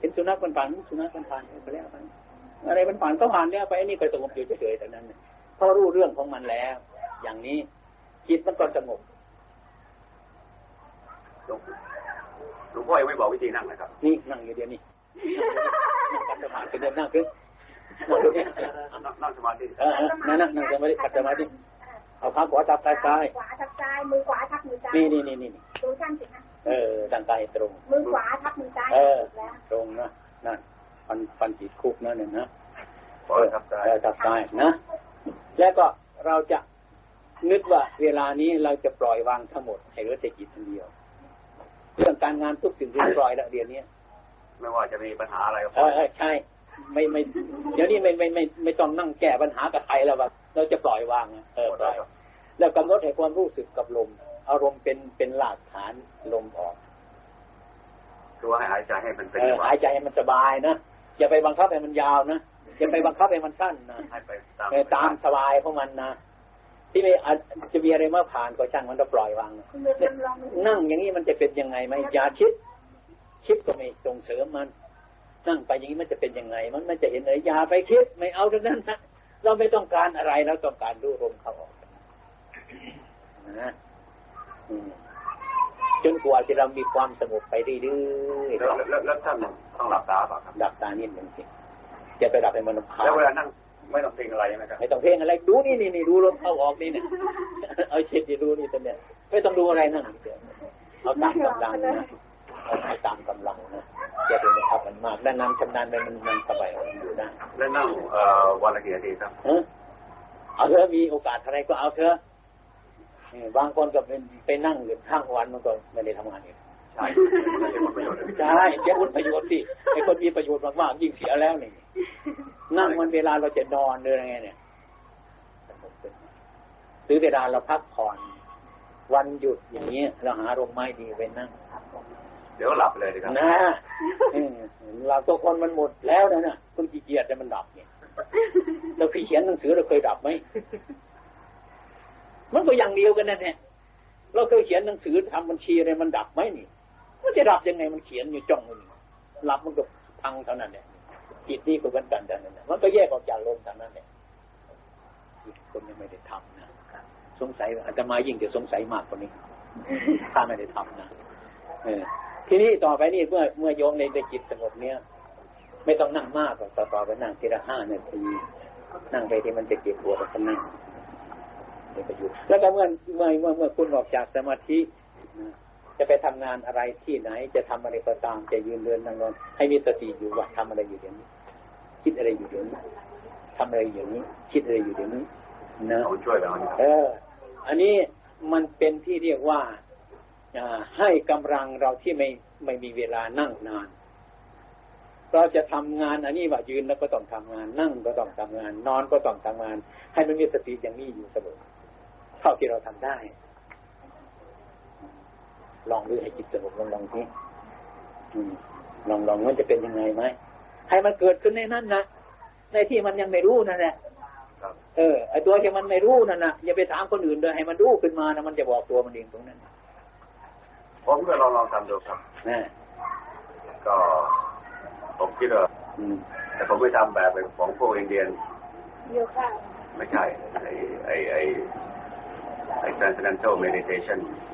เห็นสุนัขมันผ่านมันสุนัขมันผ่านไปแล้วไปอะไรมันผ่านก็ผ่านแล้วไปอันนี้ก็สงบอยู่เฉยๆแต่นั้นน่ะเพราะรู้เรื่องของมันแล้ว อย่างนี้จิตมันก็สงบห ลวงหลวงพ่อยังไม่บอกวิธีนั่งนะครับ นี่นั่งอยู่เดียวนี่นั่งขัดสมาธิเดินนั่งขึ้นนั่งตรงนี้นั่งสมาธิเออเออนั่งนั่งนั่งสมาธิขัดสมาธิเอาขาขวาทับซ้ายซ้ายขวาทับซ้ายมือขวาทับมือซ้ายนี่นี่นี่นี่ดูช่างสิคะเออดังกายตรง มือขวาทับมือซ้ายเออตรงนะนั่นฟันฟันจิตคุกนั่นน่ะนะขอทับซ้ายทับซ้ายนะ แล้วก็เราจะนึกว่าเวลานี้เราจะปล่อยวางทั้งหมดให้เหลือแต่จิตเดียว เรื่องการงานทุกสิ่งที่ปล่อยแล้วเดี๋ยวนี้ไม่ว่าจะมีปัญหาอะไรก็เออเออใช่ ไม่ไม่ เดี๋ยวนี้ไม่ไม่ไม่ไม่ต้องนั่งแก้ปัญหากับใครแล้วว่าเราจะปล่อยวางอะเออปล่อยแล้วกำหนดให้ความรู้สึกกับลม อารมณ์เป็นเป็นหลักฐานลมออกคือว่าให้หายใจให้มันเป็นเออจังหวะหายใจให้มันสบายนะอย่าไปบังคับให้มันยาวนะอย่าไปบังคับให้มันสั้นนะให้ไปตามเออตามสบายของมันนะ ที่ไม่อาจจะมีอะไรมาผ่านก็ช่างมันต้องปล่อยวางนะคุณมือจำลองนั่งอย่างนี้มันจะเป็นยังไงไหมอย่าคิด คิดก็ไม่ส่งเสริมมัน นั่งไปอย่างนี้มันจะเป็นยังไง มันมันจะเห็นเลยอย่าไปคิดไม่เอาดังนั้นนะเราไม่ต้องการอะไรเราต้องการรู้ลมเข้าออกนะจนกว่าที่เรามีความสงบไปเรื่อยๆแล้วแล้วแล้วท่านต้องหลับตาเปล่ะครับดับตานิดหนึ่งสิจะไปดับให้มันพาแล้วเวลานั่ง ไม่ต้องเพ่งอะไรใช่ไหมครับไม่ต้องเพ่งอะไรดูนี่นี่นี่ดูลมเข้าออกนี่เนี่ยเอาเช็ดดีดูนี่ตัวเนี่ยไม่ต้องดูอะไรนั่งเฉยเอาตามกำลังนะเอาตามกำลังนะจะเป็นขับมันมากด้านนั้นชำนาญไปมันมันสบายมันอยู่ได้แล้วนั่งเอ่อวันละกี่นาทีครับเออเอาเถอะมีโอกาสอะไรก็เอาเถอะเออบางคนก็เป็นไปนั่งอยู่ข้างวันมันก็ไม่ได้ทำงานอีกใช่ไม่ใช่ผลประโยชน์เลยใช่เสียผลประโยชน์สิไอ้คนมีประโยชน์มากๆยิ่งเสียแล้วนี่นั่งมันเวลาเราจะนอนเดินไงเนี่ยหรือเวลาเราพักผ่อนวันหยุดอย่างนี้เราหาร่มไม้ดีไปนั่งเดี๋ยวหลับเลยดีครับนะเออเราตัวคนมันหมดแล้วนะน่ะคนขี้เกียจแต่มันดับเนี่ยเราเคยเขียนหนังสือเราเคยดับไหมมันก็อย่างเดียวกันนั่นแหละเราเคยเขียนหนังสือทำบัญชีอะไรมันดับไหมนี่ มันจะดับยังไงมันเขียนอยู่จ้องมันหลับมันก็พังเท่านั้นเนี่ยจิตนี่ก็เหมือนกันเท่านั้นน่ะมันก็แยกออกจากลมเท่านั้นเนี่ยคนยังไม่ได้ทำนะสงสัยว่าอาตมายิ่งจะสงสัยมากกว่านี้ถ้าไม่ได้ทำนะเออทีนี้ต่อไปนี่เมื่อเมื่อโยมในจิตสงบเนี่ย ไม่ต้องนั่งมากหรอกต่อต่อไปนั่งทีละห้านาทีนั่งไปที่มันจะเจ็บปวดก็นั่งเดี๋ยวไปอยู่แล้วก็เมื่อเมื่อเมื่อเมื่อคุณออกจากสมาธินะ จะไปทำงานอะไรที่ไหน จะทำอะไรก็ตามจะยืนเดินนั่งนอนให้มีสติอยู่ว่าทำอะไรอยู่เดี๋ยวนี้ คิดอะไรอยู่เดี๋ยวนี้ทำอะไรอยู่นี้ คิดอะไรอยู่เดี๋ยวนี้นะเอาช่วยเราเออ อันนี้มันเป็นที่เรียกว่าให้กำลังเราที่ไม่ไม่มีเวลานั่งนาน เราจะทำงาน อันนี้ว่ายืนแล้วก็ต้องทำงาน นั่งก็ต้องทำงาน นอนก็ต้องทำงาน ให้มันมีสติอย่างนี้อยู่เสมอเท่าที่เราทำได้ ลองดูให้จิตสงบลองลองทีลองลองมันจะเป็นยังไงไหมให้มันเกิดขึ้นในนั้นนะในที่มันยังไม่รู้นั่นแหละเออไอตัวที่มันไม่รู้นั่นนะอย่าไปถามคนอื่นเลยให้มันรู้ขึ้นมานะมันจะบอกตัวมันเองตรงนั้นผมก็ลองลองทำดูครับนะก็ผมคิดว่าอืมแต่ผมไม่ทำแบบของพวกอินเดียนโยคะไม่ใช่ไอไอไอไอ transcendental meditation อืม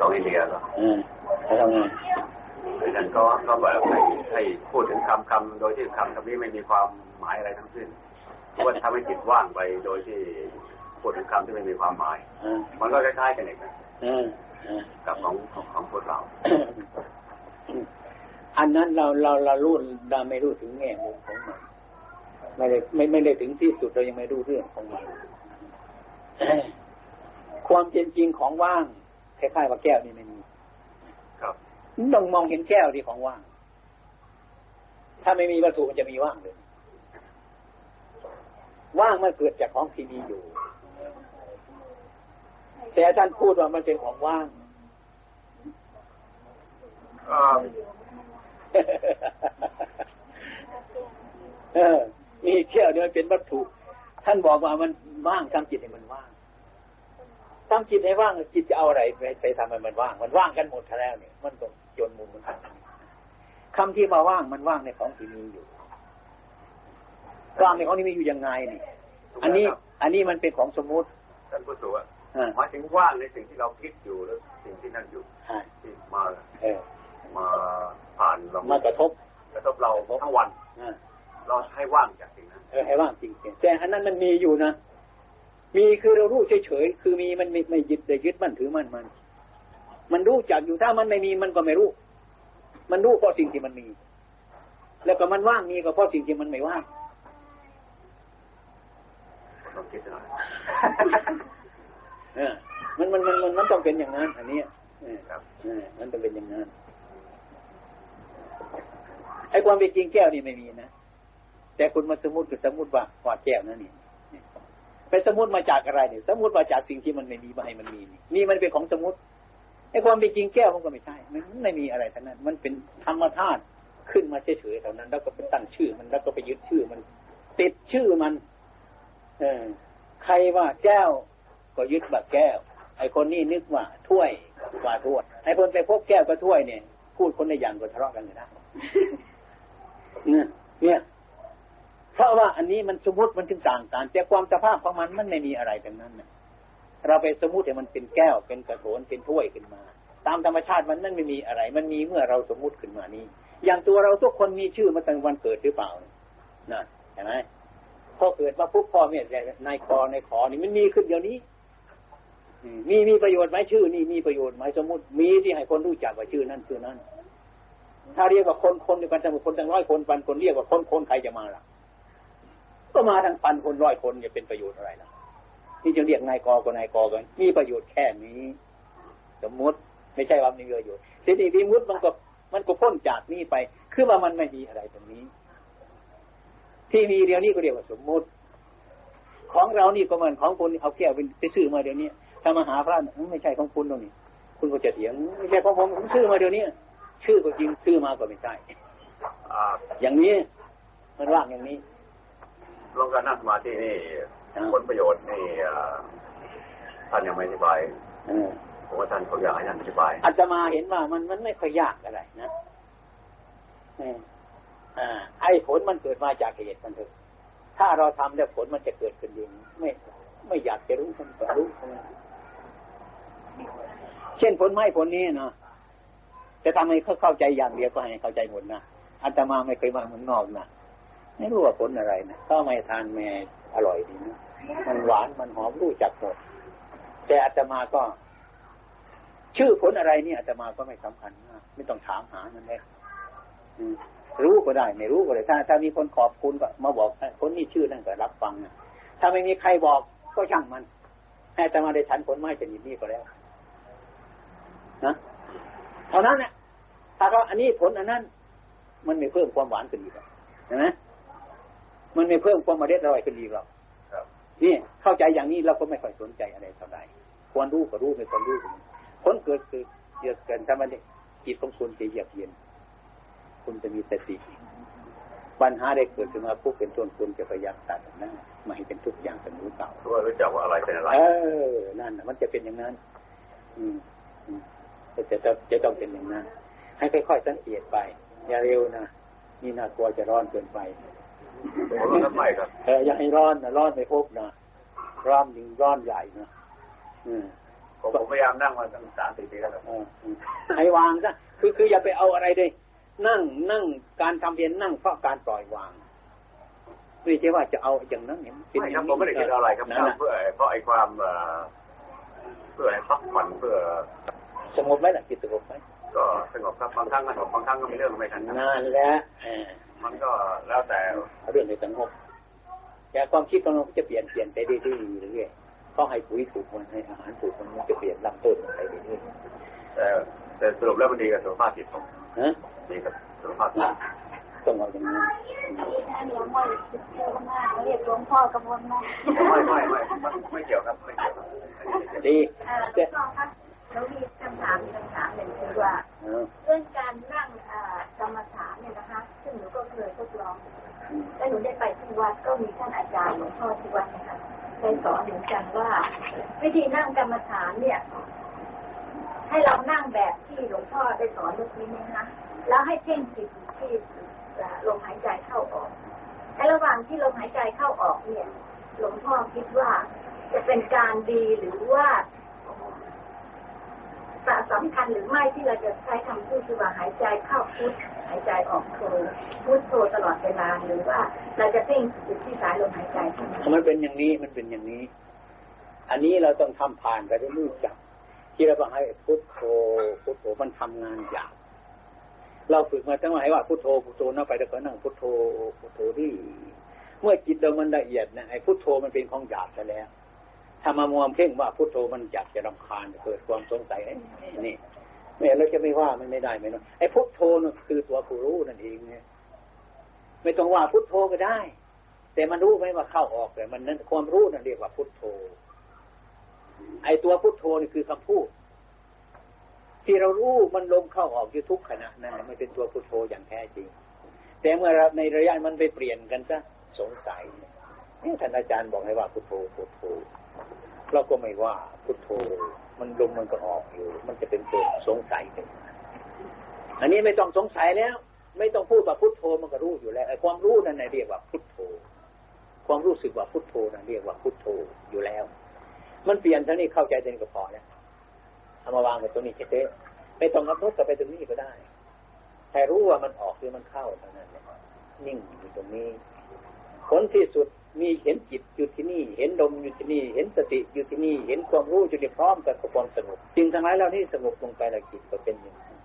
ของอินเดียหรออืมแล้วทำไงไอ้นั่นก็ก็แบบให้ให้พูดถึงคำคำโดยที่คำคำนี้ไม่มีความหมายอะไรทั้งสิ้นเพราะว่าทำให้จิตว่างไปโดยที่พูดถึงคำที่ไม่มีความหมายอ่ามันก็คล้ายๆกันเองนะอ่าอ่ากับของของของพวกเรา อันนั้นเราเราเรารู้เราไม่รู้ถึงแง่มุมของมันไม่ได้ไม่ไม่ได้ถึงที่สุดเรายังไม่รู้เรื่องของมันความเป็นจริงของว่าง คล้ายๆว่าแก้วนี่ไม่มีครับต้องมองเห็นแก้วที่ของว่าง ถ้าไม่มีวัตถุมันจะมีว่างเลยว่างมันเกิดจากของที่มีอยู่ แต่ท่านพูดว่ามันเป็นของว่างก็เออมีแก้วเนี่ยมันเป็นวัตถุ ท่านบอกว่ามันว่างทำจิตให้มันว่าง ทำจิตให้ว่างจิตจะเอาอะไรไปไปทำให้มันว่าง มันว่างกันหมดแล้วเนี่ย มันก็จนมุมมันกันคำที่มาว่างมันว่างในของที่มีอยู่ว่างในของที่มีอยู่ยังไงนี่อันนี้ อันนี้มันเป็นของสมมุติท่านผู้สูงอะอ่าหมายถึงว่างในสิ่งที่เราคิดอยู่แล้วสิ่งที่นั่นอยู่อ่าที่มาเออมาผ่านเรามากระทบ กระทบเราทั้งวันอ่าเราให้ว่างจากสิ่งนั้นเออให้ว่างจริงๆแต่อันนั้นมันมีอยู่นะ มีคือเรารู้เฉยๆ คือมีมันไม่ไม่ยึดแต่ยึดมั่นถือมั่นมัน มันรู้จักอยู่ถ้ามันไม่มีมันก็ไม่รู้ มันรู้เพราะสิ่งที่มันมี แล้วก็มันว่างมีก็เพราะสิ่งที่มันไม่ว่างลองคิดหน่อยเออมันมันมันมันมันต้องเป็นอย่างนั้น อันเนี้ยเออครับเออมันต้องเป็นอย่างนั้น ไอ้ความเป็นจริงแก้วนี่ไม่มีนะ แต่คุณมาสมมติคือสมมติว่าว่าแก้วนั่นนี่ ไปสมมติมาจากอะไรเนี่ย สมมติมาจากสิ่งที่มันไม่มีมาให้มันมีนี่นี่มันเป็นของสมมติไอ้ความเป็นจริงแก้วมันก็ไม่ใช่ มันไม่มีอะไรทั้งนั้น มันเป็นธรรมธาตุขึ้นมาเฉยๆเท่านั้น แล้วก็ไปตั้งชื่อมันแล้วก็ไปยึดชื่อมัน ติดชื่อมัน เออใครว่าแก้ว ก็ยึดว่าแก้ว ไอ้คนนี้นึกว่าถ้วยว่าถ้วยไอ้คนไปพบแก้วก็ถ้วยเนี่ย พูดคนในอย่างก็ทะเลาะกันอยู่นะเอออันนี้มันสมมติมันถึงต่างกันแต่ความสภาพของมันมันไม่มีอะไรทั้งนั้นเราไปสมมติแต่มันเป็นแก้วเป็นกระโถนเป็นถ้วยขึ้นมา ตามธรรมชาติมันนั่นไม่มีอะไร มันมีเมื่อเราสมมติขึ้นมานี้ อย่างตัวเราทุกคนมีชื่อมาตั้งวันเกิดหรือเปล่านะเห็นไหมพอเกิดมาปุ๊บพ่อแม่ในคอในขอนี่มันมีขึ้นเดี๋ยวนี้มีมีประโยชน์ไหมชื่อ นี่มีประโยชน์ไหมสมมติมีที่ให้คนรู้จักว่าชื่อนั้นชื่อนั้นถ้าเรียกว่าคนคนเดียวกันทั้งคนทั้งร้อยคนพันคนเรียกว่าคนคนใครจะมาล่ะ ก็มาทั้งพันคนร้อยคนจะเป็นประโยชน์อะไรล่ะนี่จะเรียกนายกก็นายกกันมีประโยชน์แค่นี้ สมมติไม่ใช่ว่ามีประโยชน์ทีนี้วิมุตมันก็มันก็พ้นจากนี้ไป คือว่ามันไม่มีอะไรตรงนี้ ที่มีเดียวนี้ก็เรียกว่าสมมุติ ของเรานี่ก็เหมือนของคุณเอาแก้วไปซื้อมาเดี๋ยวนี้ถ้ามาหาพระไม่ใช่ของคุณตรงนี้ คุณก็จะเถียงไม่ใช่ของผมผมซื้อมาเดี๋ยวนี้ชื่อก็จริงซื้อมาก็ไม่ใช่อย่างนี้มันว่างอย่างนี้ ลงการนั่งสมาธินี่ผลประโยชน์นี่ท่านยังไม่อธิบายผมว่าท่านเขาอยากให้ท่านอธิบายอาจมาเห็นว่ามันมันไม่ค่อยยากอะไรนะอไอ้ผลมันเกิดมาจากเหตุมันเถอะถ้าเราทำแล้วผลมันจะเกิดขึ้นเองไม่ ไม่อยากจะรู้มันก็รู้เช่นผลไม้ผลนี้เนาะจะทำให้เขาเข้าใจอย่างเดียวก็ให้เข้าใจหมดนะอาตมาไม่เคยมาเมืองนอกนะ ไม่รู้ว่าผลอะไรนะก็ไม่ทานแม่อร่อยดีนะมันหวานมันหอมรู้จักหมดแต่อาตมาก็ ชื่อผลอะไรนี่อาตมาก็ไม่สำคัญนะไม่ต้องถามหานั่นเองรู้ก็ได้ ไม่รู้ก็ได้ถ้า ถ้ามีคนขอบคุณก็มาบอกคนนี้ชื่อนั่นก็รับฟังนะถ้าไม่มีใครบอกก็ช่างมัน ให้อาตมาได้ฉันผลไม้ชนิดนี้ก็แล้วนะเท่านั้นเนี่ยถ้าเขาอันนี้ผลอันนั้น มันไม่เพิ่มความหวานขึ้นอีกเห็นไหม มันไม่เพิ่มความมาเด็ดอร่อยขึ้นอีกหรอกนี่เข้าใจอย่างนี้เราก็ไม่ค่อยสนใจอะไรเท่าไหร่ควรรู้ก็รู้ไม่ควรรู้ผลเกิดคือเยอะเกินทำไมเนี่ยจิตของคุณจะเยือกเย็น คุณจะมีสติปัญหาได้เกิดขึ้นมาปุ๊บเป็นต้นคุณจะพยายามตัดหน้าไม่ให้เป็นทุกอย่างเป็นรู้เก่าตัวรู้จักว่าอะไรเป็นอะไร เออ นั่นมันจะเป็นอย่างนั้น อืมจะจะจะต้องเป็นอย่างนั้น ให้ค่อยๆสังเกตไป อย่าเร็วนะนี่น่ากลัวจะร้อนเกินไป ร้อนไม่ครับเอออย่าให้ร้อนนะร้อนไม่พบนะร้อนยิงร้อนใหญ่นะอืมผมพยายามนั่งมาตั้งสามสี่ปีแล้วให้วางซะคือคืออย่าไปเอาอะไรเลยนั่งนั่งการทำเพียนนั่งเพราะการปล่อยวางไม่ใช่ว่าจะเอาอย่างนั้นเนี่ยไม่ครับผมไม่ได้คิดอะไรครับเพื่อเพราะไอ้ความเพื่อให้พักผ่อนเพื่อสงบไหมล่ะจิตสงบไหมก็สงบครับบางครั้งก็สงบบางครั้งก็มีเรื่องไม่ทันนานแล้ว มันก็แล้วแต่เรื่องในสงบแต่ความคิดของเราจะเปลี่ยนเปลี่ยนไปเรื่อยๆเรื่อยๆเขาให้ปุ๋ยถูกมันให้อาหารถูกมันมันจะเปลี่ยนลำต้นไปเรื่อยๆแต่แต่สรุปแล้วมันดีกับสุขภาพจิตผมดีกับสุขภาพจิตต้องเอาอย่างนี้เรียกหลวงพ่อกระมวลมาไม่ไม่ไม่ไม่เกี่ยวครับไม่เกี่ยวดีแล้วมีคำถามมีคำถามหนึ่งคือว่าเรื่องการนั่งกรรมฐานเนี่ยนะคะ ซึ่งหนูก็เคยทดลองแล้วหนูได้ไปที่วัดก็มีท่านอาจารย์หลวงพ่อที่วัดนะคะเคยสอนเหมือนกันว่า วิธีนั่งกรรมฐานเนี่ย ให้เรานั่งแบบที่หลวงพ่อได้สอนเมื่อกี้นี้นะคะแล้วให้เพ่งจิตที่ลมหายใจเข้าออกในระหว่างที่ลมหายใจเข้าออกเนี่ย หลวงพ่อคิดว่าจะเป็นการดีหรือว่า สำคัญหรือไม่ที่เราจะใช้คำพูดคือว่าหายใจเข้าพุทหายใจออกโทพุทโทตลอดเวลาหรือว่าเราจะเพ่งจุดที่สายลมหายใจมันเป็นอย่างนี้มันเป็นอย่างนี้ อันนี้เราต้องทำผ่านไปด้วยรู้จักที่เราบอกให้พุทโธพุทโธมันทำงานยากเราฝึกมาตั้งแต่ว่าพุทโธพุทโธนั่งไปแล้วก็นั่งพุทโธพุทโธที่เมื่อจิตเรามันละเอียดนะไอ้พุทโธมันเป็นของหยาบซะแล้ว ถ้ามามัวเพ่งว่าพุทโธมันอยากจะรำคาญเกิดความสงสัยนี่ไม่เราจะไม่ว่ามันไม่ได้ไหมเนาะไอ้พุทโธนั่นคือตัวผู้รู้นั่นเองเนี่ยไม่ต้องว่าพุทโธก็ได้ แต่มันรู้ไหมว่าเข้าออกแต่มันนั้นความรู้นั่นเรียกว่าพุทโธ ไอ้ตัวพุทโธนี่คือคำพูด ที่เรารู้มันลมเข้าออกอยู่ทุกขณะนั่นมันเป็นตัวพุทโธอย่างแท้จริง แต่เมื่อในระยะมันไปเปลี่ยนกันซะสงสัยนี่ท่านอาจารย์บอกให้ว่าพุทโธพุทโธ เราก็ไม่ว่าพุทโธมันลมมันก็ออกอยู่ มันจะเป็นตัวสงสัยเป็นอันนี้ไม่ต้องสงสัยแล้ว ไม่ต้องพูดว่าพุทโธมันก็รู้อยู่แล้วไอ้ความรู้นั่นเรียกว่าพุทโธ ความรู้สึกว่าพุทโธนะเรียกว่าพุทโธอยู่แล้ว มันเปลี่ยนเท่านี้เข้าใจเต็นก็พอแล้วเอามาวางไว้ตรงนี้เฉยๆไม่ต้องกระทบกับไปตรงนี้ก็ได้แต่รู้ว่ามันออกหรือมันเข้าเท่านั้นนิ่งอยู่ตรงนี้ผลที่สุด มีเห็นจิตอยู่ที่นี่ เห็นลมอยู่ที่นี่ เห็นสติอยู่ที่นี่ เห็นความรู้อยู่ที่พร้อมกับความสงบจริงทั้งหลายเหล่านี้สงบลงไปแล้วจิตก็เป็นอย่างนี้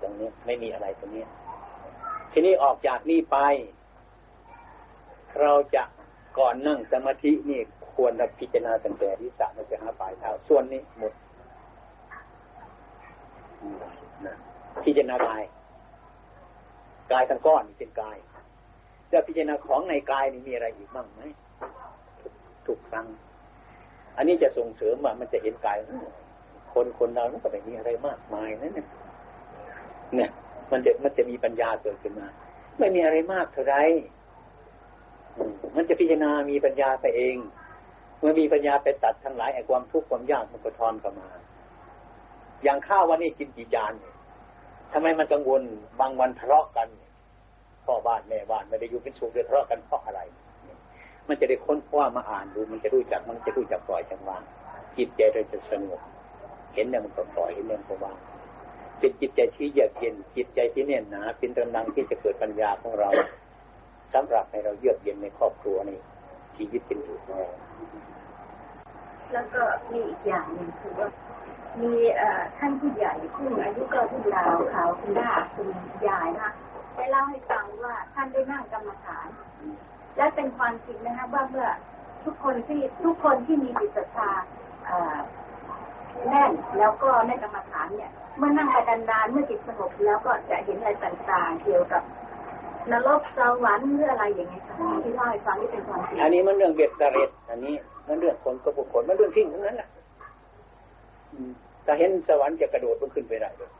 ตรงนี้ไม่มีอะไรตรงนี้ ทีนี้ออกจากนี่ไป เราจะก่อนนั่งสมาธินี่ควรจะพิจารณาตั้งแต่ที่สะมันจะหาปลายเท้าส่วนนี้หมดพิจารณากาย กายทั้งก้อนเป็นกาย จะพิจารณาของในกายนี่มีอะไรอีกบ้างไหมทุกครั้งอันนี้จะส่งเสริมว่ามันจะเห็นกาย คนคนเราก็ไม่มีอะไรมากมายนั่นเนี่ยเนี่ย มันจะมันจะมีปัญญาเกิดขึ้นมา ไม่มีอะไรมากเท่าไรมันจะพิจารณามีปัญญาไปเอง เมื่อมีปัญญาไปตัดทั้งหลายไอ้ความทุกข์ความยากมันก็ทอนเข้ามา อย่างข้าววันนี้กินกี่จานทำไมมันกังวลบางวันทะเลาะกัน พ่อบ้านแม่บ้านไม่ได้อยู่เป็นสุขเลยทะเลาะกันเพราะอะไร มันจะได้ค้นคว้ามาอ่านดู มันจะรู้จักมันจะรู้จักปล่อยจังหวางจิตใจเราจะสงบเห็นเนี่ยมันก็ปล่อยเห็นเนี่ยมันก็วางเป็นจิตใจที่เยือกเย็นจิตใจที่แน่นหนาเป็นกำลังที่จะเกิดปัญญาของเราสำหรับให้เราเยือกเย็นในครอบครัวในชีวิตเป็นอยู่ของเราแล้วก็มีอีกอย่างหนึ่งคือว่ามีท่านผู้ใหญ่ซึ่งอายุก็รุ่นราวเขาคุณย่าคุณยายนะคะ ได้เล่าให้ฟังว่าท่านได้นั่งกรรมฐาน และเป็นความจริงนะคะว่าเมื่อทุกคนที่ทุกคนที่มีจิตศรัทธาแน่นแล้วก็ในกรรมฐานเนี่ย เมื่อนั่งไปนานๆเมื่อจิตสงบแล้วก็จะเห็นอะไรต่างๆเกี่ยวกับนรกสวรรค์หรืออะไรอย่างเงี้ยค่ะที่เล่าให้ฟังที่เป็นความจริงอันนี้มันเรื่องเบียดเสร็จอันนี้มันเรื่องคนกับบุคคลมันเรื่องทิ้งทั้งนั้นแหละถ้าเห็นสวรรค์จะกระโดดมันขึ้นไปได้เลย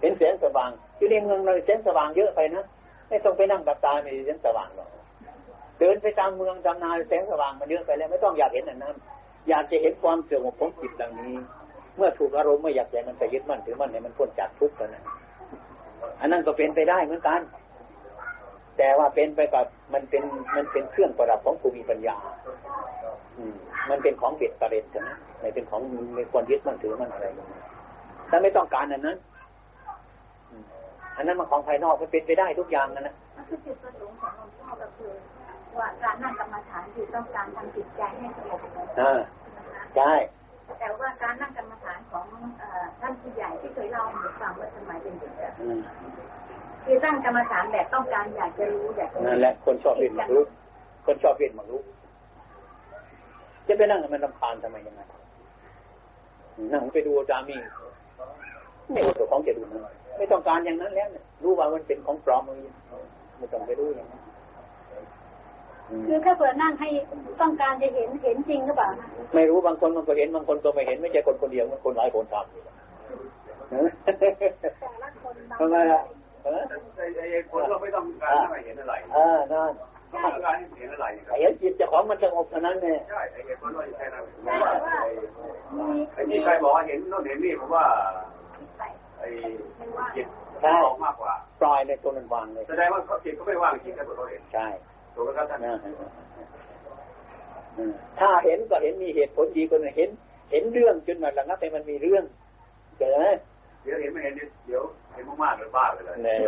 เห็นแสงสว่างอยู่ในเมืองเราแสงสว่างเยอะไปนะไม่ต้องไปนั่งกับตาไม่แสงสว่างหรอกเดินไปตามเมืองตามนาแสงสว่างมันเยอะไปแล้ว ไม่ต้องอยากเห็นอันนั้น อยากจะเห็นความเสื่อมของจิตเหล่านี้ เมื่อถูกอารมณ์ไม่อยากใจมันไปยึดมั่นถือมั่นให้มันพ้นจากทุกข์แล้วนะอันนั้นก็เป็นไปได้เหมือนกัน แต่ว่าเป็นไปกับมันเป็นมันเป็นเครื่องประดับของผู้มีปัญญา อืม มันเป็นของเบ็ดประเด็นนะไม่เป็นของไม่ควรยึดมั่นถือมั่นอะไรอย่างนี้ถ้าไม่ต้องการอันนั้น อันนั้นมันของภายนอกมันเป็นไปได้ทุกอย่างนะนะคือจุดประสงค์ของหลวงพ่อก็คือว่าการนั่งกรรมฐานคือต้องการทำจิตใจให้สงบอ่าใช่แต่ว่าการนั่งกรรมฐานของท่านผู้ใหญ่ที่เคยเล่าให้หนูฟังว่าสมัยเป็นเด็กคือตั้งกรรมฐานแบบต้องการอยากจะรู้อยากจะนั่นแหละคนชอบเรียนมักรู้คนชอบเรียนมักรู้จะไปนั่งมันรำคาญทำไมยังไงนั่งไปดูจามีไม่รู้ตัวของจะดูนะ ไม่ต้องการอย่างนั้นแล้วเนี่ยรู้ว่ามันเป็นของปลอมไม่ต้องไปรู้อย่างนั้นคือถ้าเปิดนั่งให้ต้องการจะเห็นเห็นจริงหรือเปล่าไม่รู้บางคนมันก็เห็นบางคนก็ไม่เห็นไม่ใช่คนคนเดียวมันคนหลายคนทำอยู่แต่ละคนบางทำไมอะเออไอ้คนเราไม่ต้องการให้เห็นอะไรอ่านั่นต้องการให้เห็นอะไรครับไอ้เห็นจิตเจ้าของมันสงบเท่านั้นเนี่ยใช่ไอ้คนเราแค่นั้นแต่ว่ามีไอ้ที่ใครบอกว่าเห็นโน่นเห็นนี่ผมว่า ไอ้จิตออกมากกว่าปล่อยในตัวนั้นวางเลยแสดงว่าเขาจิตเขาไม่ว่างจริงถ้าเขาเห็นใช่ถูกไหมครับท่านถ้าเห็นก็เห็นมีเหตุผลดีกว่าเห็น เห็นเรื่องจนมันระงับไปมันมีเรื่องเจอไหมเดี๋ยวเห็นไม่เห็นเดี๋ยวเห็นมากๆเลยบ้าไปเลยเนี่ย